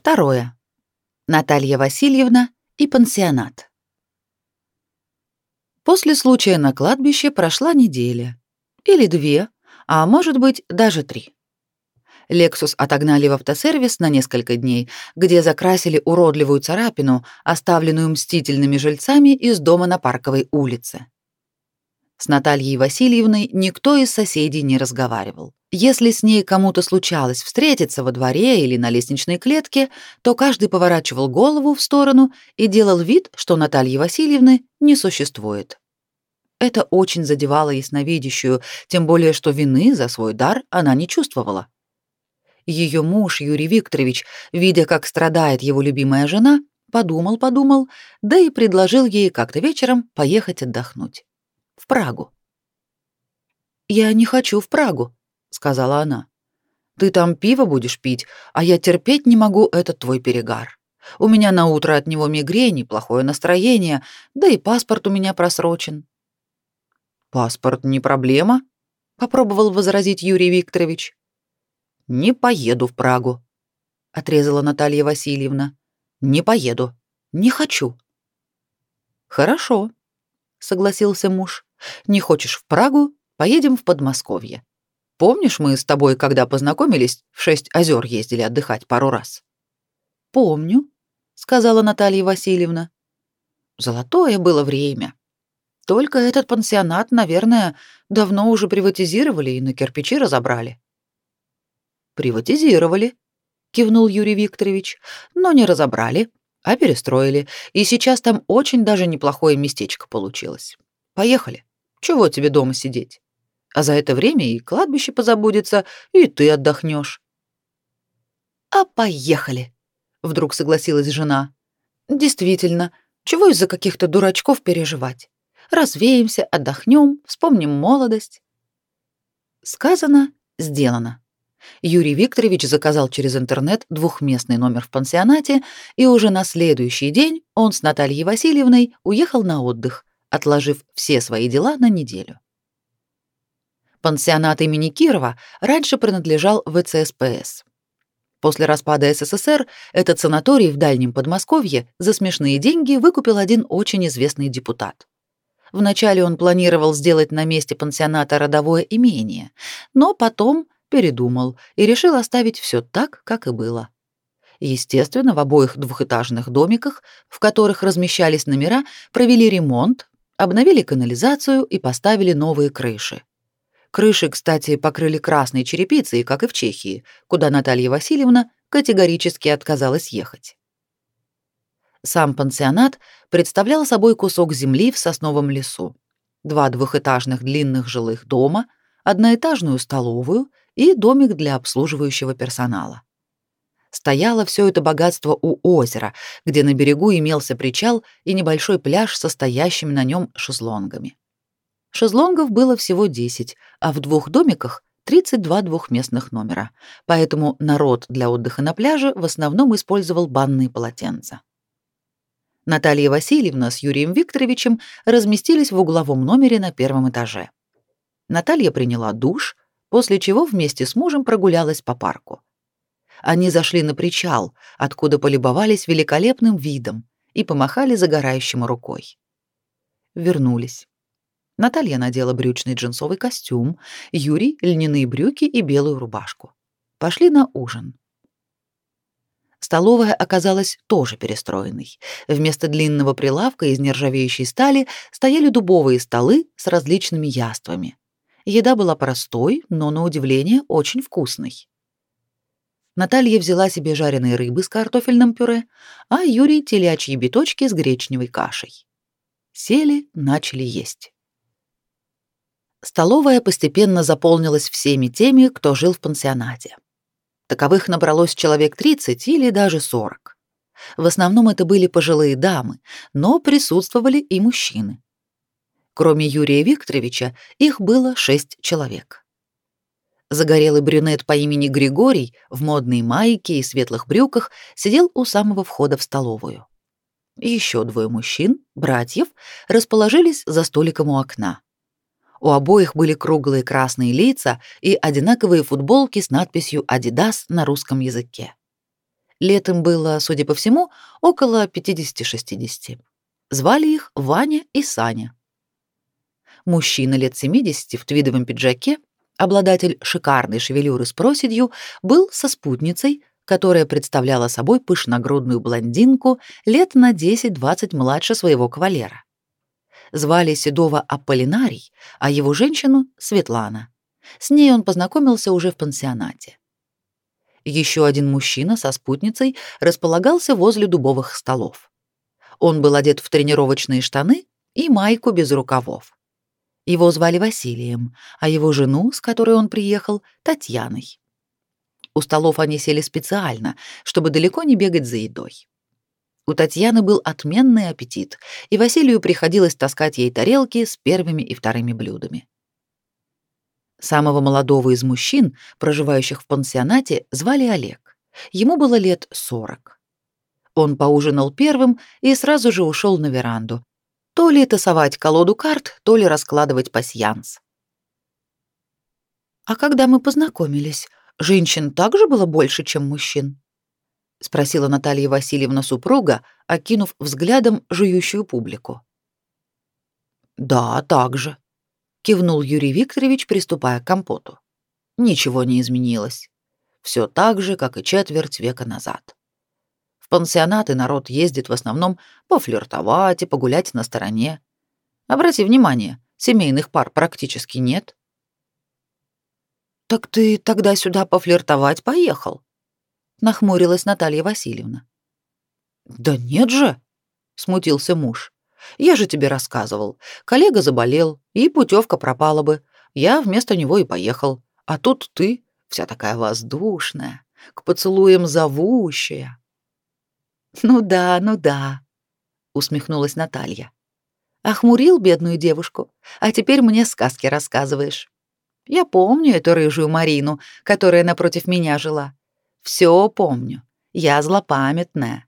Второе. Наталья Васильевна и пансионат. После случая на кладбище прошла неделя. Или две, а может быть, даже три. Лексус отогнали в автосервис на несколько дней, где закрасили уродливую царапину, оставленную мстительными жильцами из дома на Парковой улице. С Натальей Васильевной никто из соседей не разговаривал. Если с ней кому-то случалось встретиться во дворе или на лестничной клетке, то каждый поворачивал голову в сторону и делал вид, что Натальи Васильевны не существует. Это очень задевало ясновидящую, тем более что вины за свой дар она не чувствовала. Ее муж Юрий Викторович, видя, как страдает его любимая жена, подумал-подумал, да и предложил ей как-то вечером поехать отдохнуть. В Прагу. «Я не хочу в Прагу», — сказала она. «Ты там пиво будешь пить, а я терпеть не могу этот твой перегар. У меня на утро от него мигрень плохое настроение, да и паспорт у меня просрочен». «Паспорт не проблема», — попробовал возразить Юрий Викторович. «Не поеду в Прагу», — отрезала Наталья Васильевна. «Не поеду. Не хочу». «Хорошо», — согласился муж. «Не хочешь в Прагу? Поедем в Подмосковье. Помнишь, мы с тобой, когда познакомились, в Шесть озер ездили отдыхать пару раз?» «Помню», — сказала Наталья Васильевна. «Золотое было время. Только этот пансионат, наверное, давно уже приватизировали и на кирпичи разобрали». Приватизировали, кивнул Юрий Викторович, но не разобрали, а перестроили, и сейчас там очень даже неплохое местечко получилось. Поехали. Чего тебе дома сидеть? А за это время и кладбище позабудется, и ты отдохнешь. А поехали, вдруг согласилась жена. Действительно, чего из-за каких-то дурачков переживать? Развеемся, отдохнем, вспомним молодость. Сказано, сделано. Юрий Викторович заказал через интернет двухместный номер в пансионате, и уже на следующий день он с Натальей Васильевной уехал на отдых, отложив все свои дела на неделю. Пансионат имени Кирова раньше принадлежал ВЦСПС. После распада СССР этот санаторий в Дальнем Подмосковье за смешные деньги выкупил один очень известный депутат. Вначале он планировал сделать на месте пансионата родовое имение, но потом передумал и решил оставить все так, как и было. Естественно, в обоих двухэтажных домиках, в которых размещались номера, провели ремонт, обновили канализацию и поставили новые крыши. Крыши, кстати, покрыли красной черепицей, как и в Чехии, куда Наталья Васильевна категорически отказалась ехать. Сам пансионат представлял собой кусок земли в сосновом лесу, два двухэтажных длинных жилых дома, одноэтажную столовую и домик для обслуживающего персонала. Стояло все это богатство у озера, где на берегу имелся причал и небольшой пляж со стоящими на нем шезлонгами. Шезлонгов было всего 10, а в двух домиках 32 двухместных номера, поэтому народ для отдыха на пляже в основном использовал банные полотенца. Наталья Васильевна с Юрием Викторовичем разместились в угловом номере на первом этаже. Наталья приняла душ, после чего вместе с мужем прогулялась по парку. Они зашли на причал, откуда полюбовались великолепным видом и помахали загорающему рукой. Вернулись. Наталья надела брючный джинсовый костюм, Юрий — льняные брюки и белую рубашку. Пошли на ужин. Столовая оказалась тоже перестроенной. Вместо длинного прилавка из нержавеющей стали стояли дубовые столы с различными яствами. Еда была простой, но, на удивление, очень вкусной. Наталья взяла себе жареной рыбы с картофельным пюре, а Юрий — телячьи биточки с гречневой кашей. Сели, начали есть. Столовая постепенно заполнилась всеми теми, кто жил в пансионате. Таковых набралось человек 30 или даже 40. В основном это были пожилые дамы, но присутствовали и мужчины. Кроме Юрия Викторовича, их было шесть человек. Загорелый брюнет по имени Григорий в модной майке и светлых брюках сидел у самого входа в столовую. Еще двое мужчин, братьев, расположились за столиком у окна. У обоих были круглые красные лица и одинаковые футболки с надписью Adidas на русском языке. Летом было, судя по всему, около 50-60. Звали их Ваня и Саня. Мужчина лет 70 в твидовом пиджаке, обладатель шикарной шевелюры с проседью, был со спутницей, которая представляла собой пышногрудную блондинку лет на 10-20 младше своего кавалера. Звали Седова Аполлинарий, а его женщину — Светлана. С ней он познакомился уже в пансионате. Еще один мужчина со спутницей располагался возле дубовых столов. Он был одет в тренировочные штаны и майку без рукавов. Его звали Василием, а его жену, с которой он приехал, Татьяной. У столов они сели специально, чтобы далеко не бегать за едой. У Татьяны был отменный аппетит, и Василию приходилось таскать ей тарелки с первыми и вторыми блюдами. Самого молодого из мужчин, проживающих в пансионате, звали Олег. Ему было лет сорок. Он поужинал первым и сразу же ушел на веранду. То ли тасовать колоду карт, то ли раскладывать пасьянс. «А когда мы познакомились, женщин также было больше, чем мужчин?» — спросила Наталья Васильевна супруга, окинув взглядом жующую публику. «Да, так же», кивнул Юрий Викторович, приступая к компоту. Ничего не изменилось. Все так же, как и четверть века назад. В пансионаты народ ездит в основном пофлиртовать и погулять на стороне. Обрати внимание, семейных пар практически нет. Так ты тогда сюда пофлиртовать поехал? Нахмурилась Наталья Васильевна. Да нет же, смутился муж. Я же тебе рассказывал. Коллега заболел, и путевка пропала бы. Я вместо него и поехал. А тут ты, вся такая воздушная, к поцелуям зовущая. Ну да, ну да, усмехнулась Наталья. Охмурил бедную девушку, а теперь мне сказки рассказываешь. Я помню эту рыжую Марину, которая напротив меня жила. Все помню. Я злопамятная.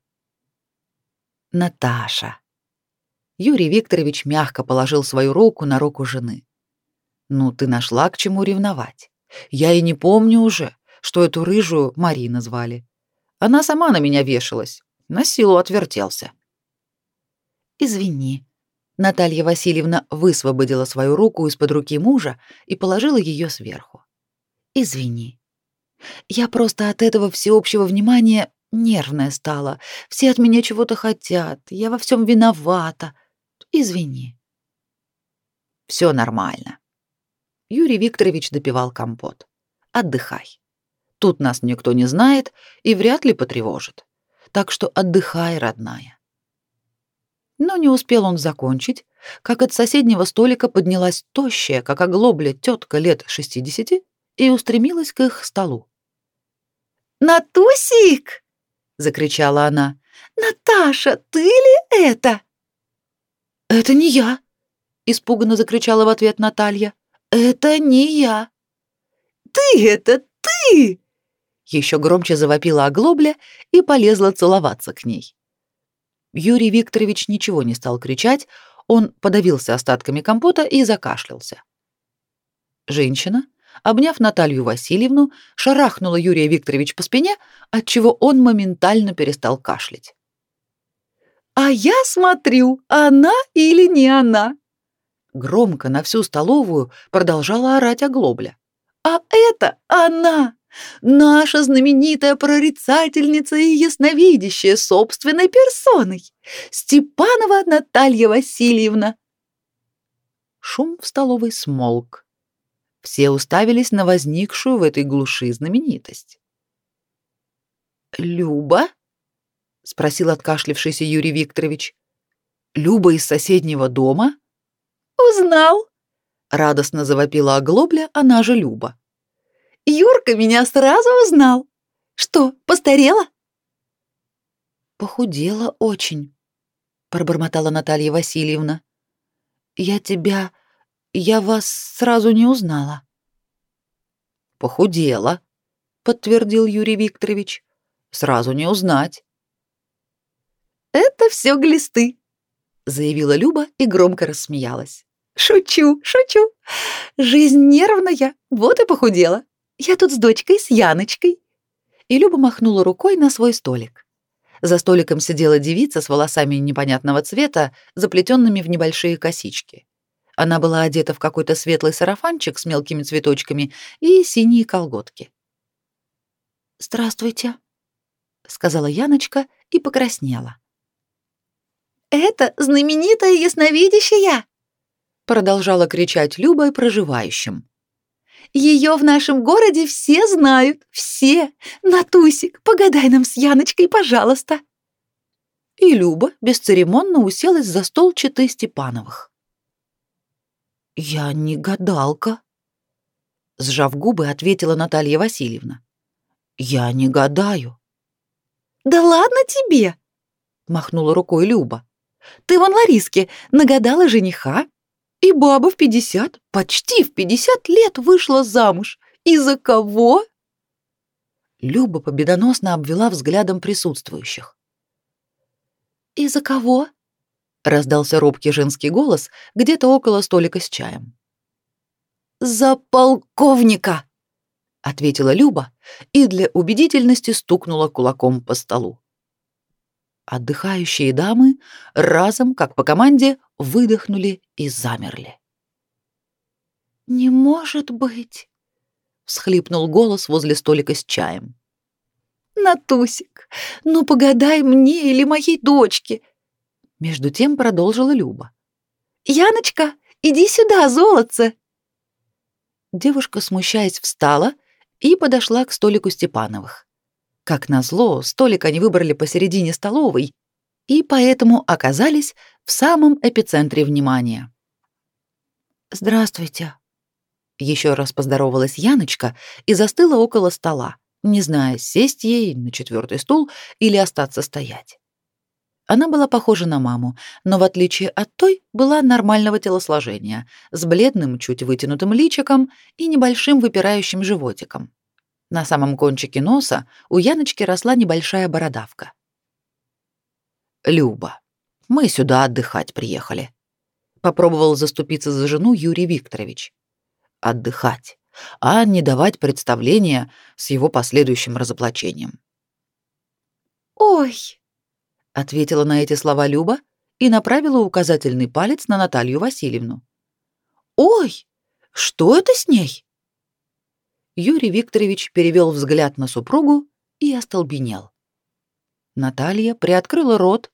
Наташа. Юрий Викторович мягко положил свою руку на руку жены. «Ну, ты нашла к чему ревновать. Я и не помню уже, что эту рыжую Марина звали. Она сама на меня вешалась, на силу отвертелся». «Извини». Наталья Васильевна высвободила свою руку из-под руки мужа и положила ее сверху. «Извини. Я просто от этого всеобщего внимания нервная стала. Все от меня чего-то хотят. Я во всем виновата. Извини. Все нормально. Юрий Викторович допивал компот. Отдыхай. Тут нас никто не знает и вряд ли потревожит. Так что отдыхай, родная. Но не успел он закончить, как от соседнего столика поднялась тощая, как оглобля, тетка лет шестидесяти и устремилась к их столу. «Натусик!» — закричала она. «Наташа, ты ли это?» «Это не я!» — испуганно закричала в ответ Наталья. «Это не я!» «Ты это ты!» Еще громче завопила оглобля и полезла целоваться к ней. Юрий Викторович ничего не стал кричать, он подавился остатками компота и закашлялся. Женщина, обняв Наталью Васильевну, шарахнула Юрия Викторович по спине, отчего он моментально перестал кашлять. А я смотрю, она или не она. Громко на всю столовую продолжала орать оглобля. А это она, наша знаменитая прорицательница и ясновидящая собственной персоной, Степанова Наталья Васильевна. Шум в столовой смолк. Все уставились на возникшую в этой глуши знаменитость. «Люба?» — спросил откашлившийся Юрий Викторович. «Люба из соседнего дома?» «Узнал!» — радостно завопила оглобля, она же Люба. «Юрка меня сразу узнал! Что, постарела?» «Похудела очень», — пробормотала Наталья Васильевна. «Я тебя... я вас сразу не узнала». «Похудела», — подтвердил Юрий Викторович. «Сразу не узнать». «Это все глисты», — заявила Люба и громко рассмеялась. «Шучу, шучу. Жизнь нервная, вот и похудела. Я тут с дочкой, с Яночкой. и Люба махнула рукой на свой столик. За столиком сидела девица с волосами непонятного цвета, заплетенными в небольшие косички. Она была одета в какой-то светлый сарафанчик с мелкими цветочками и синие колготки. «Здравствуйте», — сказала Яночка и покраснела. «Это знаменитая ясновидящая!» — продолжала кричать Люба и проживающим. Ее в нашем городе все знают, все. Натусик, погадай нам с Яночкой, пожалуйста. И Люба бесцеремонно уселась за стол читы Степановых. Я не гадалка, сжав губы, ответила Наталья Васильевна. Я не гадаю. Да ладно тебе, махнула рукой Люба. Ты вон Лариске нагадала жениха, и баба в пятьдесят, почти в пятьдесят лет вышла замуж. И за кого? Люба победоносно обвела взглядом присутствующих. «И за кого?» — раздался робкий женский голос где-то около столика с чаем. «За полковника!» — ответила Люба и для убедительности стукнула кулаком по столу. Отдыхающие дамы разом, как по команде, выдохнули и замерли. «Не может быть!» — всхлипнул голос возле столика с чаем. «Натусик, ну погадай мне или моей дочке!» Между тем продолжила Люба. «Яночка, иди сюда, золотце!» Девушка, смущаясь, встала и подошла к столику Степановых. Как назло, столик они выбрали посередине столовой и поэтому оказались в самом эпицентре внимания. «Здравствуйте», — еще раз поздоровалась Яночка и застыла около стола, не зная, сесть ей на четвертый стул или остаться стоять. Она была похожа на маму, но в отличие от той, была нормального телосложения, с бледным, чуть вытянутым личиком и небольшим выпирающим животиком. На самом кончике носа у Яночки росла небольшая бородавка. «Люба, мы сюда отдыхать приехали», — попробовал заступиться за жену Юрий Викторович. «Отдыхать, а не давать представления с его последующим разоблачением». «Ой!» — ответила на эти слова Люба и направила указательный палец на Наталью Васильевну. «Ой! Что это с ней?» Юрий Викторович перевел взгляд на супругу и остолбенел. Наталья приоткрыла рот,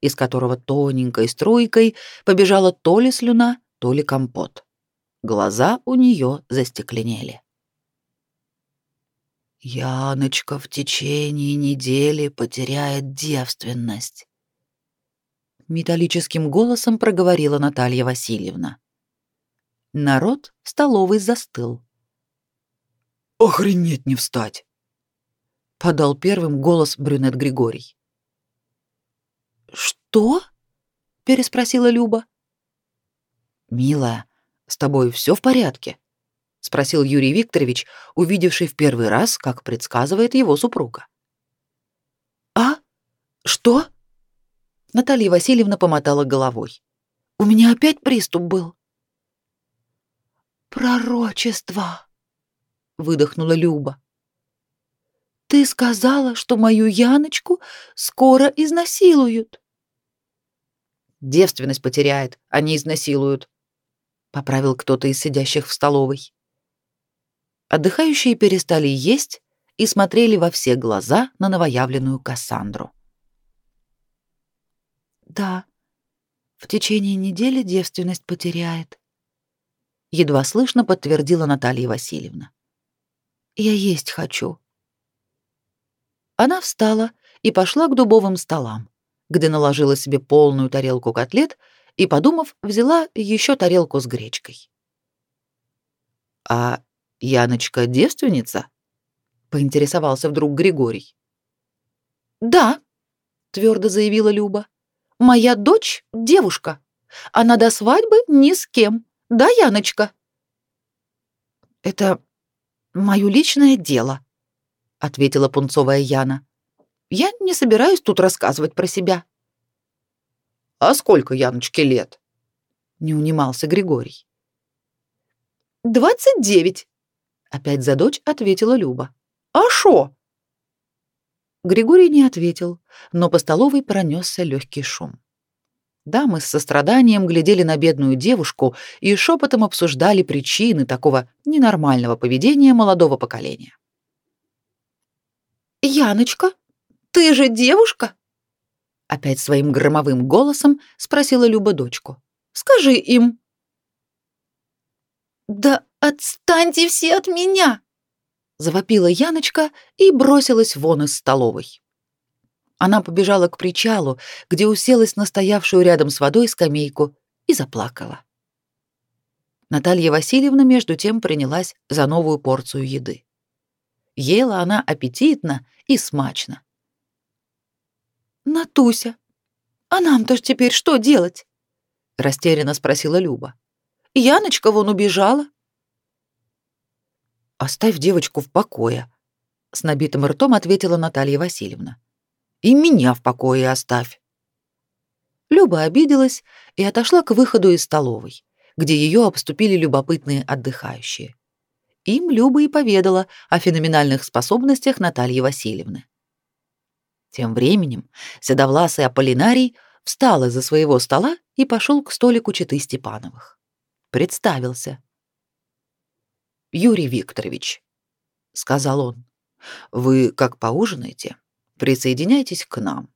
из которого тоненькой струйкой побежала то ли слюна, то ли компот. Глаза у нее застекленели. Яночка в течение недели потеряет девственность. Металлическим голосом проговорила Наталья Васильевна. Народ в столовой застыл. Охренеть не встать, подал первым голос брюнет Григорий. Что? переспросила Люба. Милая, с тобой все в порядке? Спросил Юрий Викторович, увидевший в первый раз, как предсказывает его супруга. А? Что? Наталья Васильевна помотала головой. У меня опять приступ был. Пророчество выдохнула Люба. Ты сказала, что мою Яночку скоро изнасилуют. Девственность потеряет, а не изнасилуют, поправил кто-то из сидящих в столовой. Отдыхающие перестали есть и смотрели во все глаза на новоявленную Кассандру. Да, в течение недели девственность потеряет, едва слышно подтвердила Наталья Васильевна. Я есть хочу. Она встала и пошла к дубовым столам, где наложила себе полную тарелку котлет и, подумав, взяла еще тарелку с гречкой. А Яночка девственница? поинтересовался вдруг Григорий. Да, твердо заявила Люба. Моя дочь девушка. Она до свадьбы ни с кем. Да, Яночка? Это Мое личное дело, ответила пунцовая Яна. Я не собираюсь тут рассказывать про себя. А сколько Яночке лет? не унимался Григорий. «Двадцать девять», — опять за дочь ответила Люба. «А шо?» Григорий не ответил, но по столовой пронесся легкий шум. Дамы с состраданием глядели на бедную девушку и шепотом обсуждали причины такого ненормального поведения молодого поколения. «Яночка, ты же девушка?» Опять своим громовым голосом спросила Люба дочку. «Скажи им». «Да отстаньте все от меня!» Завопила Яночка и бросилась вон из столовой. Она побежала к причалу, где уселась на стоявшую рядом с водой скамейку и заплакала. Наталья Васильевна между тем принялась за новую порцию еды. Ела она аппетитно и смачно. «Натуся, а нам-то ж теперь что делать?» — растерянно спросила Люба. «Яночка вон убежала». «Оставь девочку в покое», — с набитым ртом ответила Наталья Васильевна. И меня в покое оставь. Люба обиделась и отошла к выходу из столовой, где ее обступили любопытные отдыхающие. Им Люба и поведала о феноменальных способностях Натальи Васильевны. Тем временем седовласый Аполлинарий встал из-за своего стола и пошел к столику читы Степановых. Представился. «Юрий Викторович», — сказал он, — «вы как поужинаете, Присоединяйтесь к нам.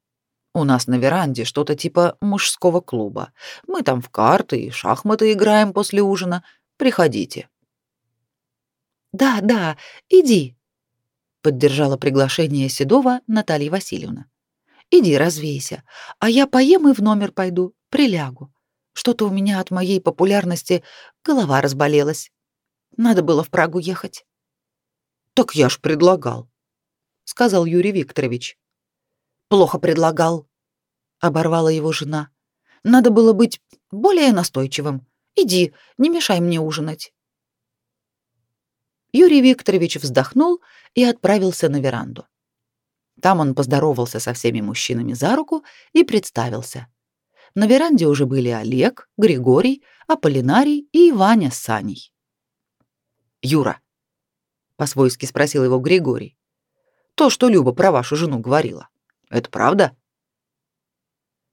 У нас на веранде что-то типа мужского клуба. Мы там в карты и шахматы играем после ужина. Приходите. Да, да, иди, поддержала приглашение Седова Наталья Васильевна. Иди, развейся, а я поем и в номер пойду, прилягу. Что-то у меня от моей популярности голова разболелась. Надо было в Прагу ехать. Так я ж предлагал сказал Юрий Викторович. Плохо предлагал, оборвала его жена. Надо было быть более настойчивым. Иди, не мешай мне ужинать. Юрий Викторович вздохнул и отправился на веранду. Там он поздоровался со всеми мужчинами за руку и представился. На веранде уже были Олег, Григорий, Аполлинарий и Ваня с Саней. «Юра», — по-свойски спросил его Григорий, то, что Люба про вашу жену говорила. Это правда?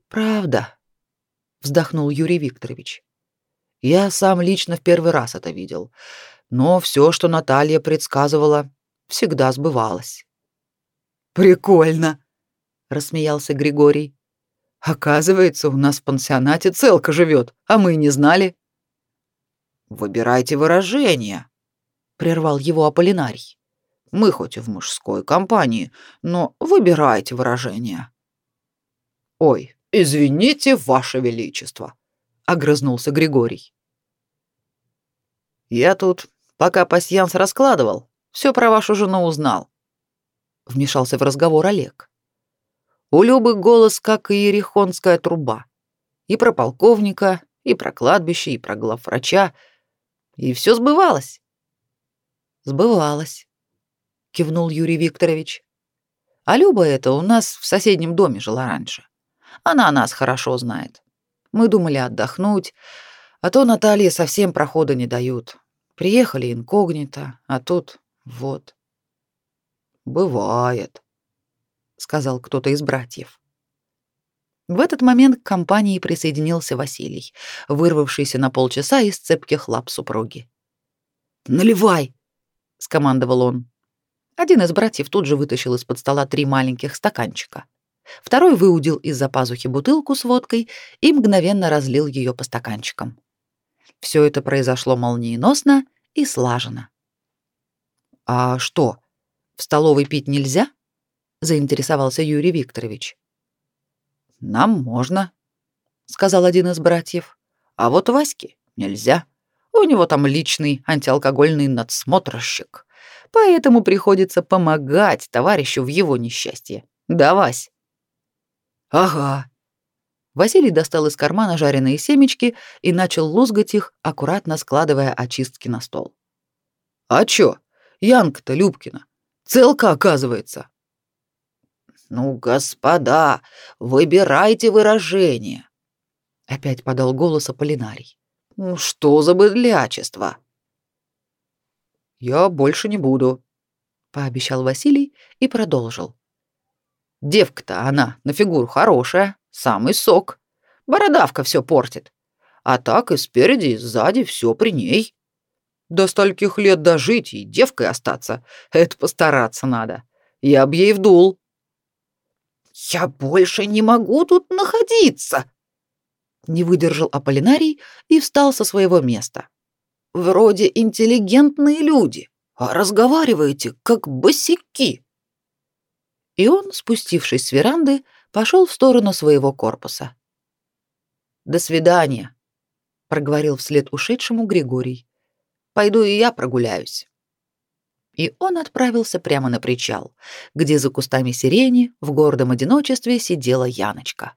Правда, вздохнул Юрий Викторович. Я сам лично в первый раз это видел, но все, что Наталья предсказывала, всегда сбывалось. Прикольно, рассмеялся Григорий. Оказывается, у нас в пансионате целка живет, а мы не знали. Выбирайте выражение, прервал его Аполлинарий. Мы хоть и в мужской компании, но выбирайте выражение. Ой, извините, ваше величество, огрызнулся Григорий. Я тут, пока пасьянс раскладывал, все про вашу жену узнал. Вмешался в разговор Олег. У Любы голос, как и ерехонская труба. И про полковника, и про кладбище, и про главврача. И все сбывалось. Сбывалось кивнул Юрий Викторович. А Люба это у нас в соседнем доме жила раньше. Она нас хорошо знает. Мы думали отдохнуть, а то Наталье совсем прохода не дают. Приехали инкогнито, а тут вот. Бывает, сказал кто-то из братьев. В этот момент к компании присоединился Василий, вырвавшийся на полчаса из цепких лап супруги. «Наливай!» — скомандовал он. Один из братьев тут же вытащил из-под стола три маленьких стаканчика. Второй выудил из-за пазухи бутылку с водкой и мгновенно разлил ее по стаканчикам. Все это произошло молниеносно и слаженно. «А что, в столовой пить нельзя?» — заинтересовался Юрий Викторович. «Нам можно», — сказал один из братьев. «А вот Ваське нельзя. У него там личный антиалкогольный надсмотрщик» поэтому приходится помогать товарищу в его несчастье. Да, Вась? Ага. Василий достал из кармана жареные семечки и начал лузгать их, аккуратно складывая очистки на стол. А чё? Янка-то Любкина. Целка, оказывается. Ну, господа, выбирайте выражение. Опять подал голос Аполлинарий. Ну что за быдлячество? Я больше не буду, пообещал Василий и продолжил. Девка-то она на фигуру хорошая, самый сок. Бородавка все портит. А так и спереди, и сзади все при ней. До стольких лет дожить и девкой остаться — это постараться надо. Я б ей вдул. «Я больше не могу тут находиться!» Не выдержал Аполлинарий и встал со своего места. «Вроде интеллигентные люди, а разговариваете как босики!» И он, спустившись с веранды, пошел в сторону своего корпуса. «До свидания», — проговорил вслед ушедшему Григорий. «Пойду и я прогуляюсь» и он отправился прямо на причал, где за кустами сирени в гордом одиночестве сидела Яночка.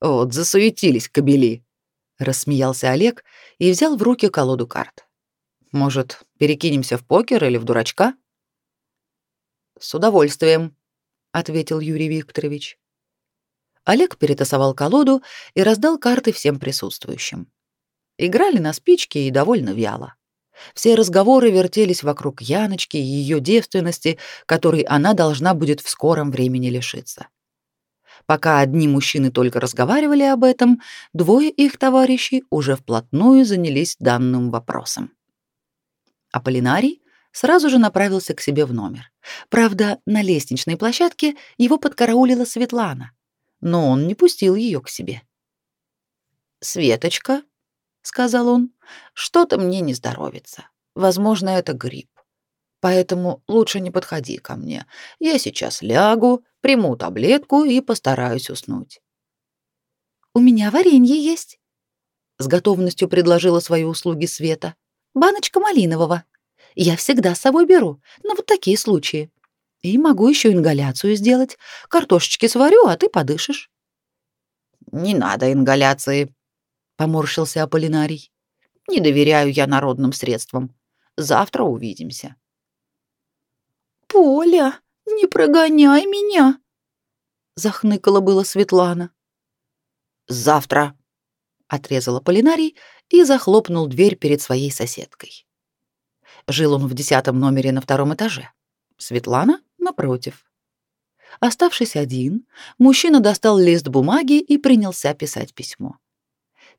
«Вот засуетились кобели», — рассмеялся Олег и взял в руки колоду карт. «Может, перекинемся в покер или в дурачка?» «С удовольствием», — ответил Юрий Викторович. Олег перетасовал колоду и раздал карты всем присутствующим. Играли на спички и довольно вяло. Все разговоры вертелись вокруг Яночки и ее девственности, которой она должна будет в скором времени лишиться. Пока одни мужчины только разговаривали об этом, двое их товарищей уже вплотную занялись данным вопросом. Аполлинарий сразу же направился к себе в номер. Правда, на лестничной площадке его подкараулила Светлана, но он не пустил ее к себе. «Светочка», сказал он. Что-то мне не здоровится. Возможно, это грипп. Поэтому лучше не подходи ко мне. Я сейчас лягу, приму таблетку и постараюсь уснуть. У меня варенье есть, с готовностью предложила свои услуги Света. Баночка малинового. Я всегда с собой беру, на вот такие случаи. И могу еще ингаляцию сделать. Картошечки сварю, а ты подышишь. Не надо ингаляции, поморщился Аполлинарий. Не доверяю я народным средствам. Завтра увидимся. Поля, не прогоняй меня, захныкала было Светлана. Завтра, отрезал Аполлинарий и захлопнул дверь перед своей соседкой. Жил он в десятом номере на втором этаже. Светлана напротив. Оставшись один, мужчина достал лист бумаги и принялся писать письмо.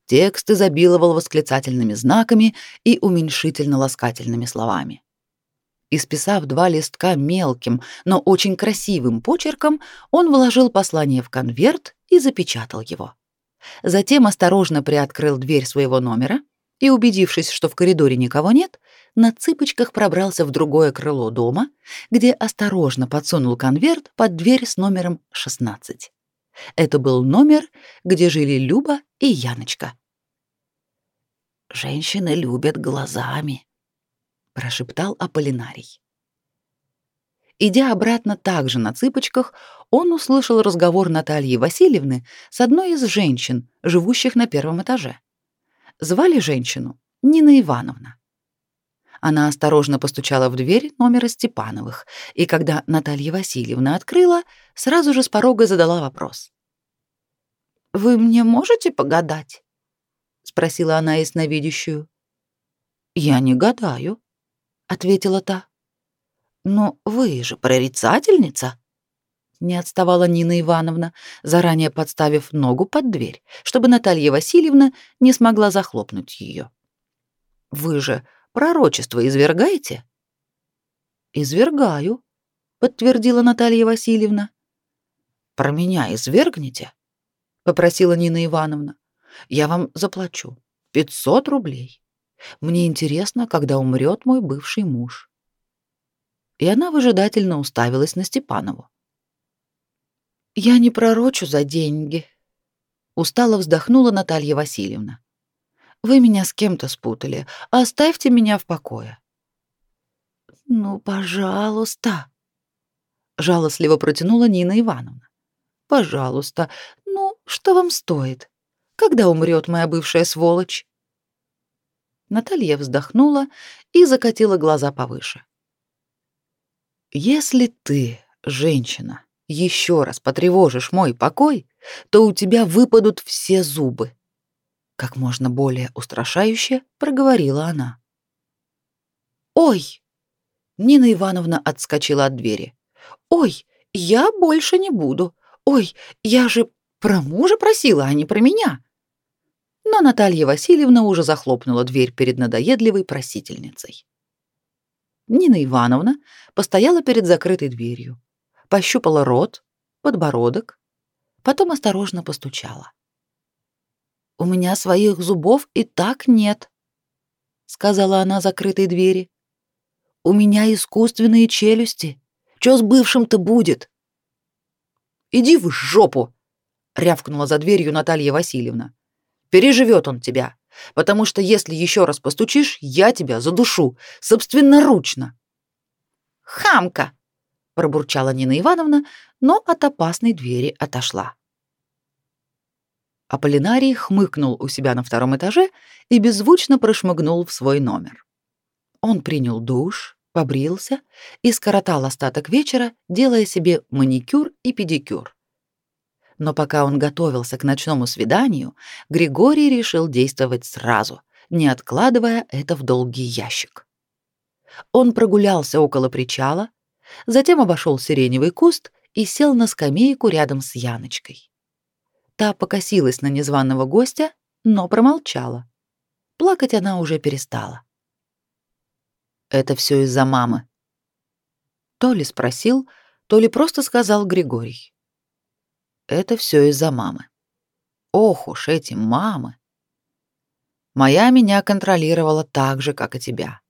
Текст изобиловал восклицательными знаками и уменьшительно-ласкательными словами. Исписав два листка мелким, но очень красивым почерком, он вложил послание в конверт и запечатал его. Затем осторожно приоткрыл дверь своего номера и, убедившись, что в коридоре никого нет, на цыпочках пробрался в другое крыло дома, где осторожно подсунул конверт под дверь с номером 16. Это был номер, где жили Люба и Яночка. «Женщины любят глазами», — прошептал Аполлинарий. Идя обратно также на цыпочках, он услышал разговор Натальи Васильевны с одной из женщин, живущих на первом этаже. Звали женщину Нина Ивановна. Она осторожно постучала в дверь номера Степановых, и когда Наталья Васильевна открыла, сразу же с порога задала вопрос. «Вы мне можете погадать?» — спросила она ясновидящую. «Я не гадаю», — ответила та. «Но вы же прорицательница?» Не отставала Нина Ивановна, заранее подставив ногу под дверь, чтобы Наталья Васильевна не смогла захлопнуть ее. «Вы же пророчество извергаете?» «Извергаю», — подтвердила Наталья Васильевна. «Про меня извергнете?» Попросила Нина Ивановна. Я вам заплачу 500 рублей. Мне интересно, когда умрет мой бывший муж. И она выжидательно уставилась на Степанову. Я не пророчу за деньги, устало вздохнула Наталья Васильевна. Вы меня с кем-то спутали. Оставьте меня в покое. Ну, пожалуйста, жалостливо протянула Нина Ивановна. Пожалуйста, что вам стоит? Когда умрет моя бывшая сволочь? Наталья вздохнула и закатила глаза повыше. Если ты, женщина, еще раз потревожишь мой покой, то у тебя выпадут все зубы. Как можно более устрашающе проговорила она. Ой! Нина Ивановна отскочила от двери. Ой, Я больше не буду. Ой, я же про мужа просила, а не про меня. Но Наталья Васильевна уже захлопнула дверь перед надоедливой просительницей. Нина Ивановна постояла перед закрытой дверью, пощупала рот, подбородок, потом осторожно постучала. «У меня своих зубов и так нет», — сказала она закрытой двери. «У меня искусственные челюсти. Чё с бывшим-то будет?» «Иди в жопу!» — рявкнула за дверью Наталья Васильевна. «Переживет он тебя, потому что если еще раз постучишь, я тебя задушу, собственноручно». «Хамка!» — пробурчала Нина Ивановна, но от опасной двери отошла. Аполлинарий хмыкнул у себя на втором этаже и беззвучно прошмыгнул в свой номер. Он принял душ, побрился и скоротал остаток вечера, делая себе маникюр и педикюр. Но пока он готовился к ночному свиданию, Григорий решил действовать сразу, не откладывая это в долгий ящик. Он прогулялся около причала, затем обошел сиреневый куст и сел на скамейку рядом с Яночкой. Та покосилась на незваного гостя, но промолчала. Плакать она уже перестала. Это все из-за мамы. То ли спросил, то ли просто сказал Григорий. Это все из-за мамы. Ох уж эти мамы. Моя меня контролировала так же, как и тебя.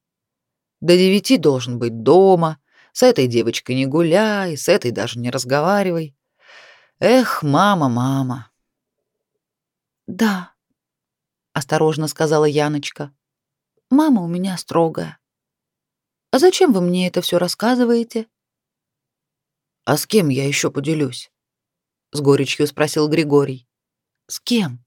До девяти должен быть дома, с этой девочкой не гуляй, с этой даже не разговаривай. Эх, мама, мама. Да, осторожно сказала Яночка. Мама у меня строгая. А зачем вы мне это все рассказываете? А с кем я еще поделюсь? С горечью спросил Григорий. С кем?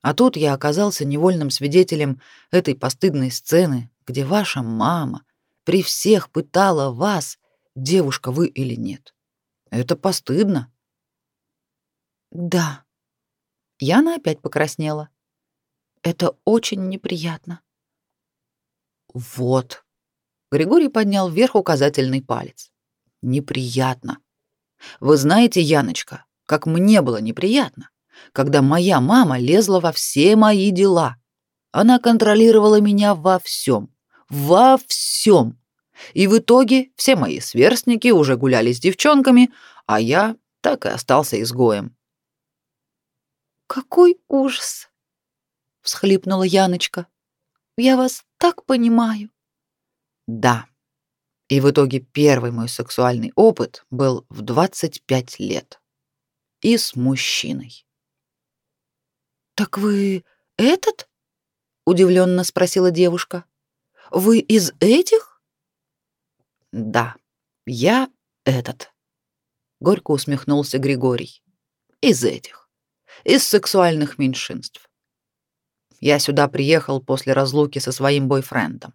А тут я оказался невольным свидетелем этой постыдной сцены, где ваша мама при всех пытала вас, девушка вы или нет. Это постыдно. Да. Яна опять покраснела. Это очень неприятно. Вот. Григорий поднял вверх указательный палец. Неприятно. Вы знаете, Яночка, как мне было неприятно, когда моя мама лезла во все мои дела. Она контролировала меня во всем, во всем. И в итоге все мои сверстники уже гуляли с девчонками, а я так и остался изгоем. Какой ужас, всхлипнула Яночка. Я вас так понимаю. Да. И в итоге первый мой сексуальный опыт был в 25 лет. И с мужчиной. Так вы этот? удивленно спросила девушка. Вы из этих? Да. Я этот. Горько усмехнулся Григорий. Из этих. Из сексуальных меньшинств. Я сюда приехал после разлуки со своим бойфрендом.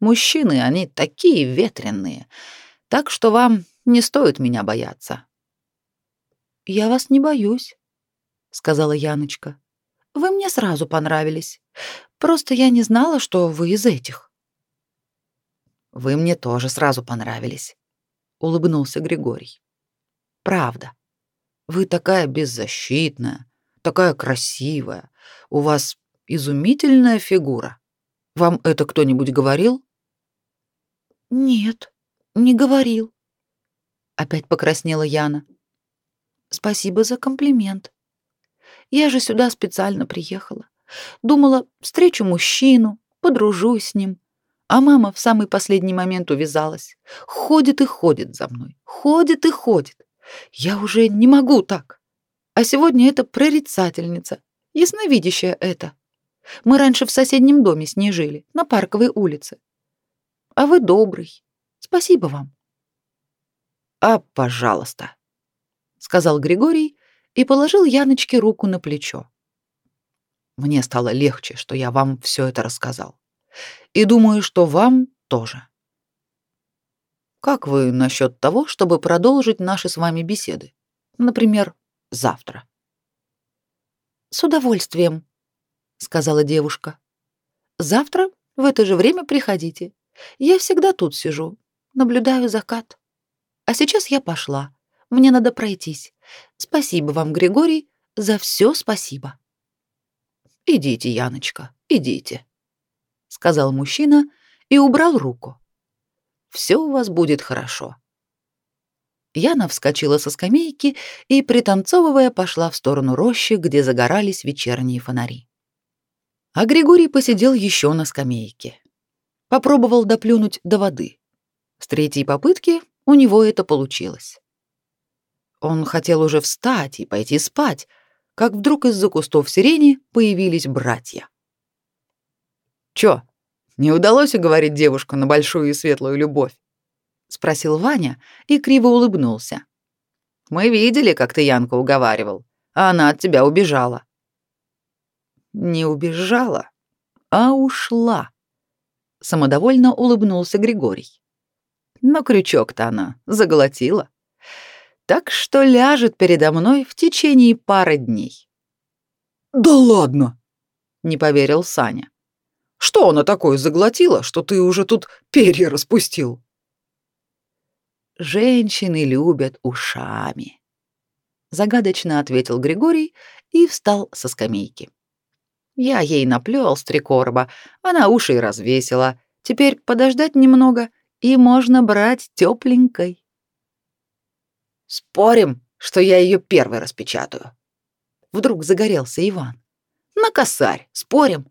Мужчины, они такие ветреные, так что вам не стоит меня бояться. Я вас не боюсь, сказала Яночка. Вы мне сразу понравились. Просто я не знала, что вы из этих. Вы мне тоже сразу понравились, улыбнулся Григорий. Правда. Вы такая беззащитная, такая красивая. У вас изумительная фигура. Вам это кто-нибудь говорил? Нет, не говорил. Опять покраснела Яна. Спасибо за комплимент. Я же сюда специально приехала. Думала, встречу мужчину, подружусь с ним. А мама в самый последний момент увязалась. Ходит и ходит за мной. Ходит и ходит. Я уже не могу так. А сегодня это прорицательница, ясновидящая это. Мы раньше в соседнем доме с ней жили, на Парковой улице. А вы добрый. Спасибо вам. А, пожалуйста, сказал Григорий и положил Яночке руку на плечо. Мне стало легче, что я вам все это рассказал. И думаю, что вам тоже. Как вы насчет того, чтобы продолжить наши с вами беседы? Например, завтра. С удовольствием, сказала девушка. Завтра в это же время приходите. Я всегда тут сижу, наблюдаю закат. А сейчас я пошла. Мне надо пройтись. Спасибо вам, Григорий, за все спасибо. Идите, Яночка, идите, сказал мужчина и убрал руку. Все у вас будет хорошо. Яна вскочила со скамейки и, пританцовывая, пошла в сторону рощи, где загорались вечерние фонари. А Григорий посидел еще на скамейке. Попробовал доплюнуть до воды. С третьей попытки у него это получилось. Он хотел уже встать и пойти спать, как вдруг из-за кустов сирени появились братья. «Чё, не удалось уговорить девушку на большую и светлую любовь?» — спросил Ваня и криво улыбнулся. «Мы видели, как ты Янку уговаривал, а она от тебя убежала». «Не убежала, а ушла», — самодовольно улыбнулся Григорий. «Но крючок-то она заглотила» так что ляжет передо мной в течение пары дней. «Да ладно!» — не поверил Саня. «Что она такое заглотила, что ты уже тут перья распустил?» «Женщины любят ушами», — загадочно ответил Григорий и встал со скамейки. Я ей наплел с три короба, она уши и развесила. Теперь подождать немного, и можно брать тепленькой. Спорим, что я ее первый распечатаю. Вдруг загорелся Иван. На косарь, спорим?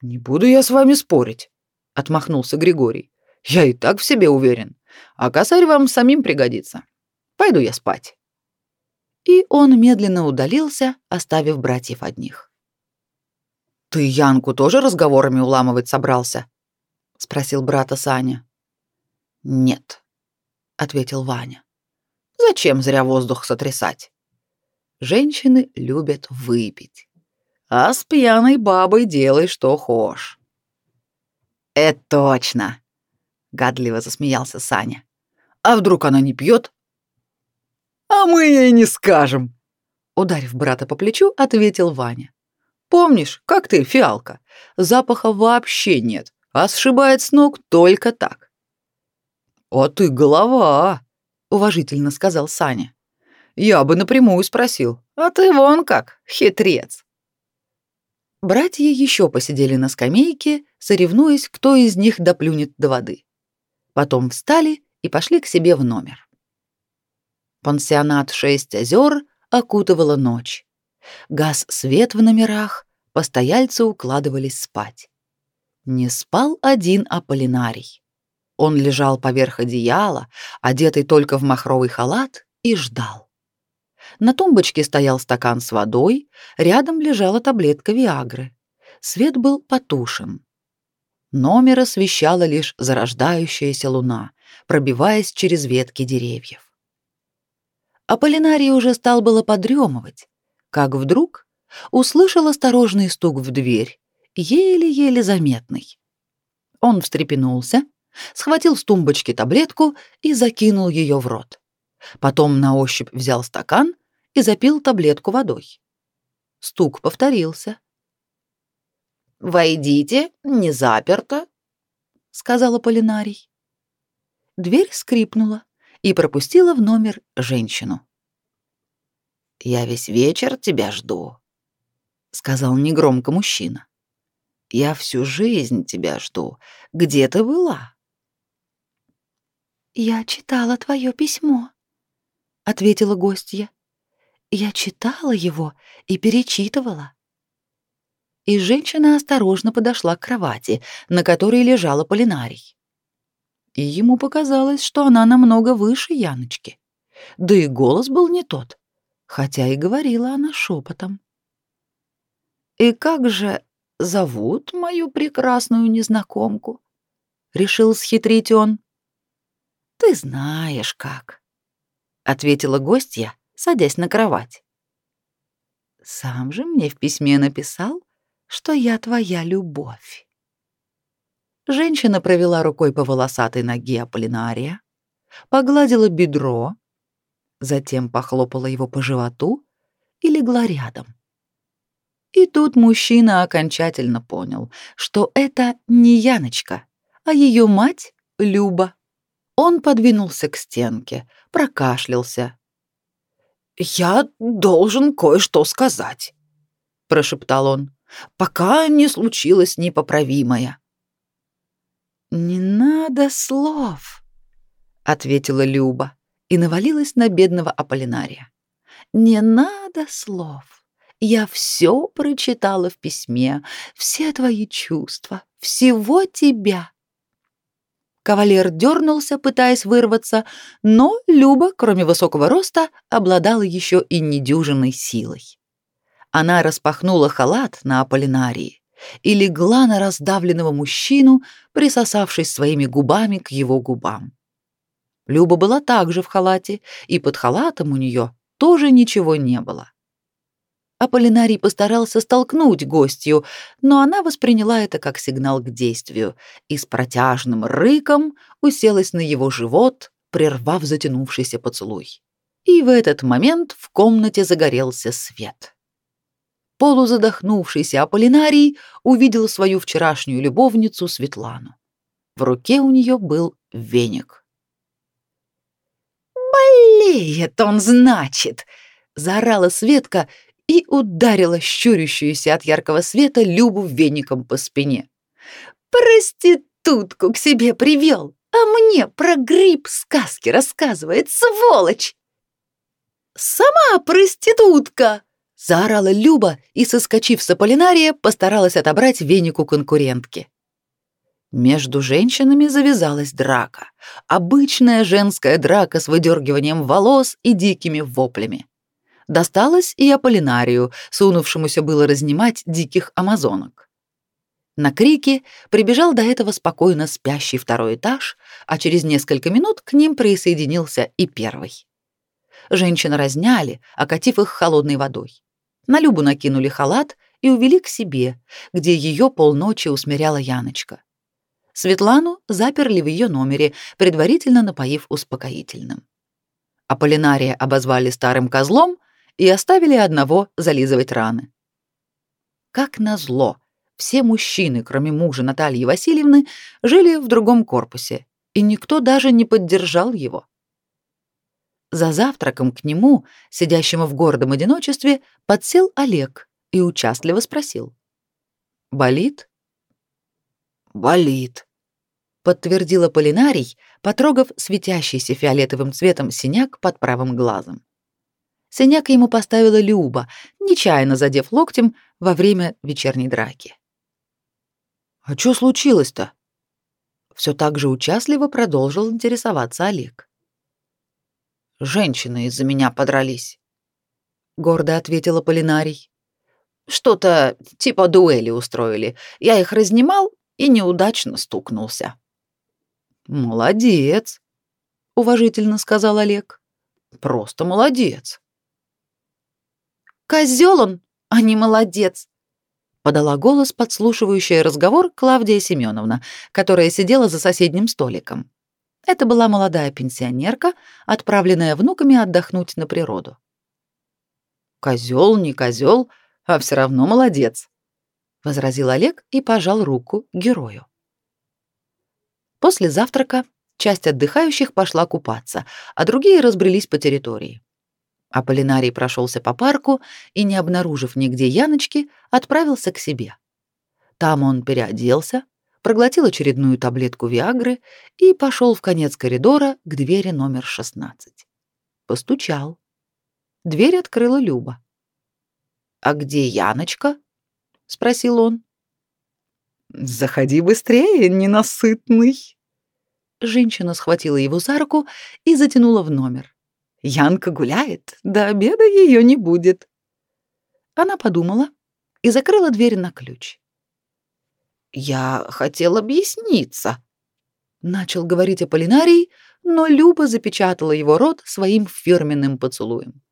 Не буду я с вами спорить, отмахнулся Григорий. Я и так в себе уверен, а косарь вам самим пригодится. Пойду я спать. И он медленно удалился, оставив братьев одних. Ты Янку тоже разговорами уламывать собрался? спросил брата Саня. Нет, ответил Ваня. Зачем зря воздух сотрясать? Женщины любят выпить. А с пьяной бабой делай, что хочешь. Это точно, гадливо засмеялся Саня. А вдруг она не пьет? А мы ей не скажем, ударив брата по плечу, ответил Ваня. Помнишь, как ты, фиалка? Запаха вообще нет, а сшибает с ног только так. А ты голова, уважительно сказал Саня. Я бы напрямую спросил. А ты вон как, хитрец. Братья еще посидели на скамейке, соревнуясь, кто из них доплюнет до воды. Потом встали и пошли к себе в номер. Пансионат «Шесть озер» окутывала ночь. Газ свет в номерах, постояльцы укладывались спать. Не спал один Аполлинарий. Он лежал поверх одеяла, одетый только в махровый халат, и ждал. На тумбочке стоял стакан с водой, рядом лежала таблетка Виагры. Свет был потушен. Номер освещала лишь зарождающаяся луна, пробиваясь через ветки деревьев. Аполлинарий уже стал было подремывать, как вдруг услышал осторожный стук в дверь, еле-еле заметный. Он встрепенулся, схватил с тумбочки таблетку и закинул ее в рот. Потом на ощупь взял стакан и запил таблетку водой. Стук повторился. «Войдите, не заперто», — сказала Полинарий. Дверь скрипнула и пропустила в номер женщину. «Я весь вечер тебя жду», — сказал негромко мужчина. «Я всю жизнь тебя жду. Где ты была?» «Я читала твое письмо», — ответила гостья. «Я читала его и перечитывала». И женщина осторожно подошла к кровати, на которой лежала Полинарий. И ему показалось, что она намного выше Яночки. Да и голос был не тот, хотя и говорила она шепотом. «И как же зовут мою прекрасную незнакомку?» — решил схитрить он. Ты знаешь как, ответила гостья, садясь на кровать. Сам же мне в письме написал, что я твоя любовь. Женщина провела рукой по волосатой ноге Аполлинария, погладила бедро, затем похлопала его по животу и легла рядом. И тут мужчина окончательно понял, что это не Яночка, а ее мать Люба. Он подвинулся к стенке, прокашлялся. «Я должен кое-что сказать», — прошептал он, — «пока не случилось непоправимое». «Не надо слов», — ответила Люба и навалилась на бедного Аполлинария. «Не надо слов. Я все прочитала в письме, все твои чувства, всего тебя». Кавалер дернулся, пытаясь вырваться, но Люба, кроме высокого роста, обладала еще и недюжинной силой. Она распахнула халат на Аполлинарии и легла на раздавленного мужчину, присосавшись своими губами к его губам. Люба была также в халате, и под халатом у нее тоже ничего не было. Аполлинарий постарался столкнуть гостью, но она восприняла это как сигнал к действию и с протяжным рыком уселась на его живот, прервав затянувшийся поцелуй. И в этот момент в комнате загорелся свет. Полузадохнувшийся Аполлинарий увидел свою вчерашнюю любовницу Светлану. В руке у нее был веник. «Болеет он, значит!» — заорала Светка и ударила щурящуюся от яркого света Любу веником по спине. «Проститутку к себе привел, а мне про гриб сказки рассказывает, сволочь!» «Сама проститутка!» — заорала Люба и, соскочив с Аполлинария, постаралась отобрать веник у конкурентки. Между женщинами завязалась драка. Обычная женская драка с выдергиванием волос и дикими воплями. Досталось и Аполлинарию, сунувшемуся было разнимать диких амазонок. На крики прибежал до этого спокойно спящий второй этаж, а через несколько минут к ним присоединился и первый. Женщин разняли, окатив их холодной водой. На Любу накинули халат и увели к себе, где ее полночи усмиряла Яночка. Светлану заперли в ее номере, предварительно напоив успокоительным. Аполлинария обозвали старым козлом, и оставили одного зализывать раны. Как назло, все мужчины, кроме мужа Натальи Васильевны, жили в другом корпусе, и никто даже не поддержал его. За завтраком к нему, сидящему в гордом одиночестве, подсел Олег и участливо спросил. «Болит?» «Болит», — подтвердила Полинарий, потрогав светящийся фиолетовым цветом синяк под правым глазом. Синяк ему поставила Люба, нечаянно задев локтем во время вечерней драки. «А что случилось-то?» Все так же участливо продолжил интересоваться Олег. «Женщины из-за меня подрались», — гордо ответила Полинарий. «Что-то типа дуэли устроили. Я их разнимал и неудачно стукнулся». «Молодец», — уважительно сказал Олег. «Просто молодец». Козел он, а не молодец, подала голос, подслушивающая разговор Клавдия Семеновна, которая сидела за соседним столиком. Это была молодая пенсионерка, отправленная внуками отдохнуть на природу. Козел не козел, а все равно молодец, возразил Олег и пожал руку герою. После завтрака часть отдыхающих пошла купаться, а другие разбрелись по территории. Аполлинарий прошелся по парку и, не обнаружив нигде Яночки, отправился к себе. Там он переоделся, проглотил очередную таблетку Виагры и пошел в конец коридора к двери номер 16. Постучал. Дверь открыла Люба. «А где Яночка?» — спросил он. «Заходи быстрее, ненасытный!» Женщина схватила его за руку и затянула в номер. Янка гуляет, до обеда ее не будет. Она подумала и закрыла дверь на ключ. Я хотел объясниться, начал говорить Аполлинарий, но Люба запечатала его рот своим фирменным поцелуем.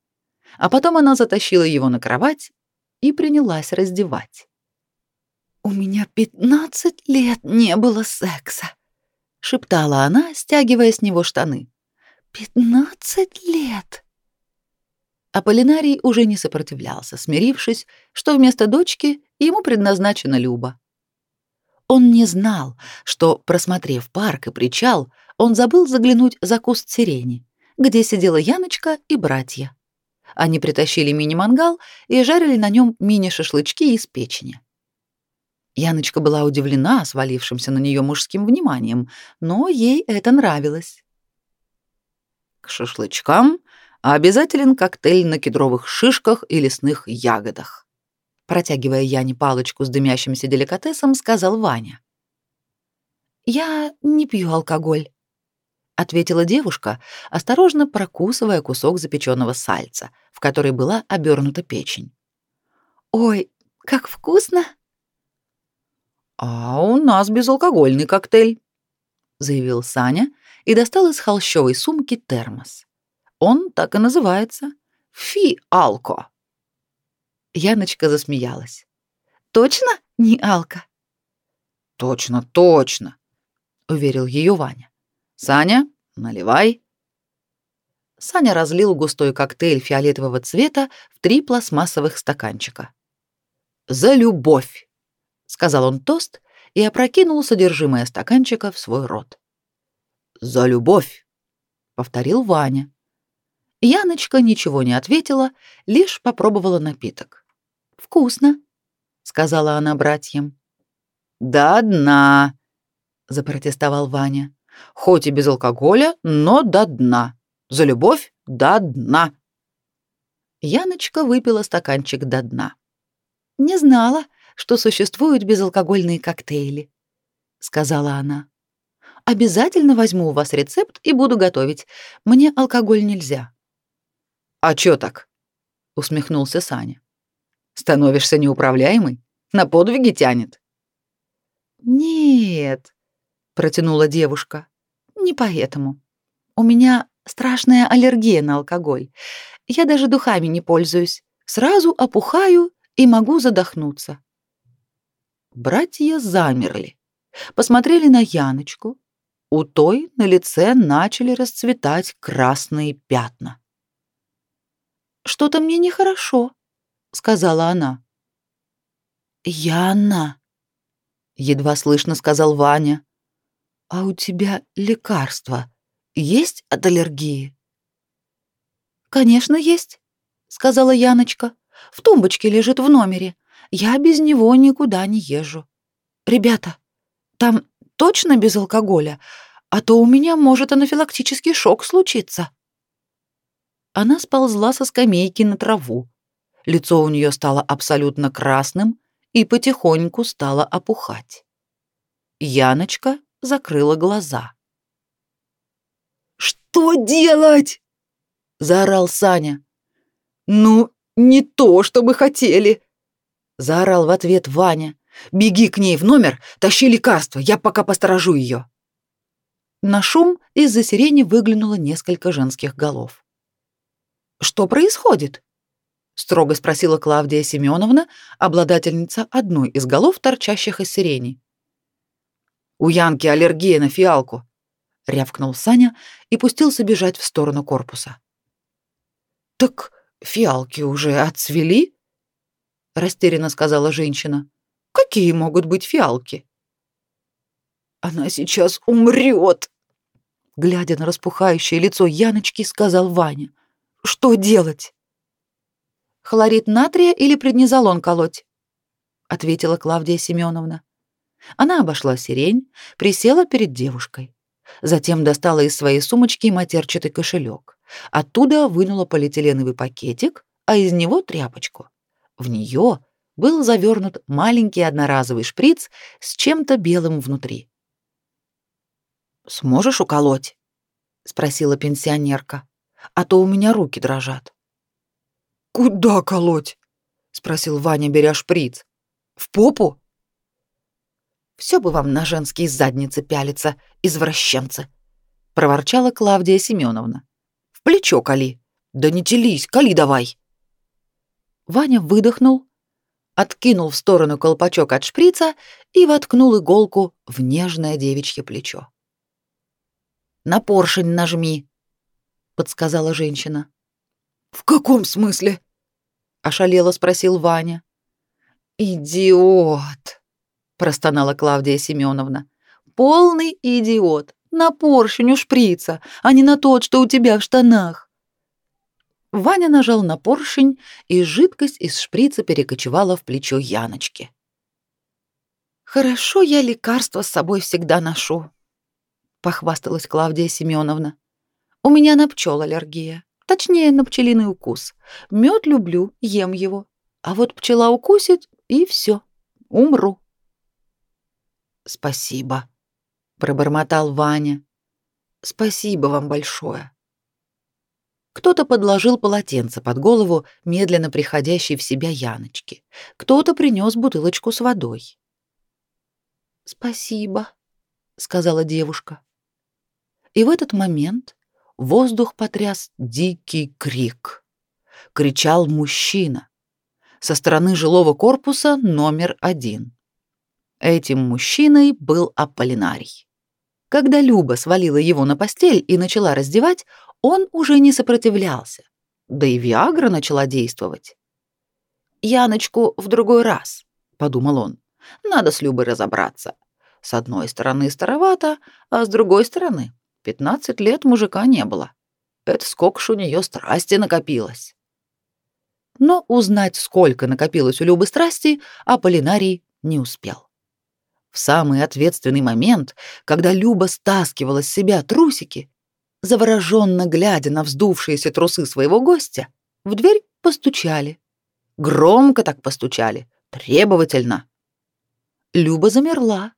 А потом она затащила его на кровать и принялась раздевать. У меня пятнадцать лет не было секса, шептала она, стягивая с него штаны. Пятнадцать лет. Аполлинарий уже не сопротивлялся, смирившись, что вместо дочки ему предназначена Люба. Он не знал, что, просмотрев парк и причал, он забыл заглянуть за куст сирени, где сидела Яночка и братья. Они притащили мини-мангал и жарили на нем мини-шашлычки из печени. Яночка была удивлена свалившимся на нее мужским вниманием, но ей это нравилось. К шашлычкам обязателен коктейль на кедровых шишках и лесных ягодах. Протягивая Яне палочку с дымящимся деликатесом, сказал Ваня. «Я не пью алкоголь», — ответила девушка, осторожно прокусывая кусок запеченного сальца, в который была обернута печень. «Ой, как вкусно!» «А у нас безалкогольный коктейль», — заявил Саня и достал из холщовой сумки термос. Он так и называется — фи-алко. Яночка засмеялась. «Точно не алко?» «Точно, точно», — уверил ее Ваня. «Саня, наливай». Саня разлил густой коктейль фиолетового цвета в три пластмассовых стаканчика. «За любовь!» сказал он тост и опрокинул содержимое стаканчика в свой рот. За любовь, повторил Ваня. Яночка ничего не ответила, лишь попробовала напиток. Вкусно, сказала она братьям. До дна, запротестовал Ваня. Хоть и без алкоголя, но до дна. За любовь до дна. Яночка выпила стаканчик до дна. Не знала, что существуют безалкогольные коктейли, сказала она. Обязательно возьму у вас рецепт и буду готовить. Мне алкоголь нельзя. А чё так? усмехнулся Саня. Становишься неуправляемый? На подвиги тянет. Нет, протянула девушка. Не поэтому. У меня страшная аллергия на алкоголь. Я даже духами не пользуюсь. Сразу опухаю и могу задохнуться. Братья замерли, посмотрели на Яночку. У той на лице начали расцветать красные пятна. «Что-то мне нехорошо», — сказала она. «Яна», — едва слышно сказал Ваня, — «а у тебя лекарство есть от аллергии?» «Конечно, есть», — сказала Яночка. «В тумбочке лежит в номере. Я без него никуда не езжу. Ребята, там точно без алкоголя, а то у меня может анафилактический шок случиться. Она сползла со скамейки на траву. Лицо у нее стало абсолютно красным и потихоньку стало опухать. Яночка закрыла глаза. «Что делать?» — заорал Саня. «Ну, не то, что мы хотели заорал в ответ Ваня. Беги к ней в номер, тащи лекарство, я пока посторожу ее. На шум из-за сирени выглянуло несколько женских голов. Что происходит? строго спросила Клавдия Семеновна, обладательница одной из голов, торчащих из сирени. У Янки аллергия на фиалку, рявкнул Саня и пустился бежать в сторону корпуса. Так фиалки уже отцвели? растерянно сказала женщина. Какие могут быть фиалки? Она сейчас умрет, глядя на распухающее лицо Яночки, сказал Ваня. Что делать? Хлорид натрия или преднизолон колоть? ответила Клавдия Семеновна. Она обошла сирень, присела перед девушкой. Затем достала из своей сумочки матерчатый кошелек. Оттуда вынула полиэтиленовый пакетик, а из него тряпочку. В нее был завернут маленький одноразовый шприц с чем-то белым внутри. «Сможешь уколоть?» — спросила пенсионерка. «А то у меня руки дрожат». «Куда колоть?» — спросил Ваня, беря шприц. «В попу?» «Все бы вам на женские задницы пялиться, извращенцы!» — проворчала Клавдия Семеновна. «В плечо кали!» «Да не телись, кали давай!» Ваня выдохнул, откинул в сторону колпачок от шприца и воткнул иголку в нежное девичье плечо. «На поршень нажми», — подсказала женщина. «В каком смысле?» — ошалело спросил Ваня. «Идиот!» — простонала Клавдия Семеновна. «Полный идиот! на поршень у шприца, а не на тот, что у тебя в штанах. Ваня нажал на поршень, и жидкость из шприца перекочевала в плечо Яночки. Хорошо я лекарства с собой всегда ношу, похвасталась Клавдия Семеновна. У меня на пчел аллергия, точнее, на пчелиный укус. Мед люблю, ем его. А вот пчела укусит, и все, умру. Спасибо, пробормотал Ваня. Спасибо вам большое. Кто-то подложил полотенце под голову медленно приходящей в себя Яночки. Кто-то принес бутылочку с водой. «Спасибо», — сказала девушка. И в этот момент воздух потряс дикий крик. Кричал мужчина со стороны жилого корпуса номер один. Этим мужчиной был Аполлинарий. Когда Люба свалила его на постель и начала раздевать, он уже не сопротивлялся. Да и Виагра начала действовать. «Яночку в другой раз», — подумал он. «Надо с Любой разобраться. С одной стороны старовато, а с другой стороны 15 лет мужика не было. Это сколько ж у нее страсти накопилось». Но узнать, сколько накопилось у Любы страсти, Аполлинарий не успел. В самый ответственный момент, когда Люба стаскивала с себя трусики, завороженно глядя на вздувшиеся трусы своего гостя, в дверь постучали. Громко так постучали, требовательно. Люба замерла,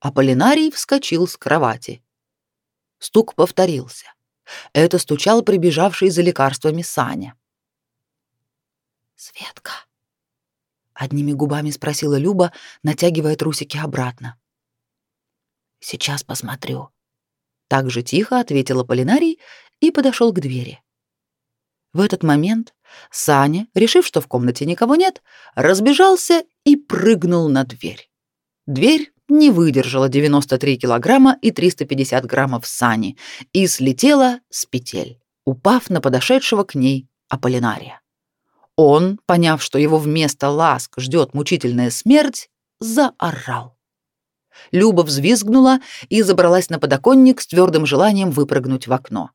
а Полинарий вскочил с кровати. Стук повторился. Это стучал прибежавший за лекарствами Саня. «Светка», одними губами спросила Люба, натягивая трусики обратно. Сейчас посмотрю. Так же тихо ответила Полинарий и подошел к двери. В этот момент Саня, решив, что в комнате никого нет, разбежался и прыгнул на дверь. Дверь не выдержала 93 килограмма и 350 граммов Сани и слетела с петель, упав на подошедшего к ней Аполлинария. Он, поняв, что его вместо ласк ждет мучительная смерть, заорал. Люба взвизгнула и забралась на подоконник с твердым желанием выпрыгнуть в окно.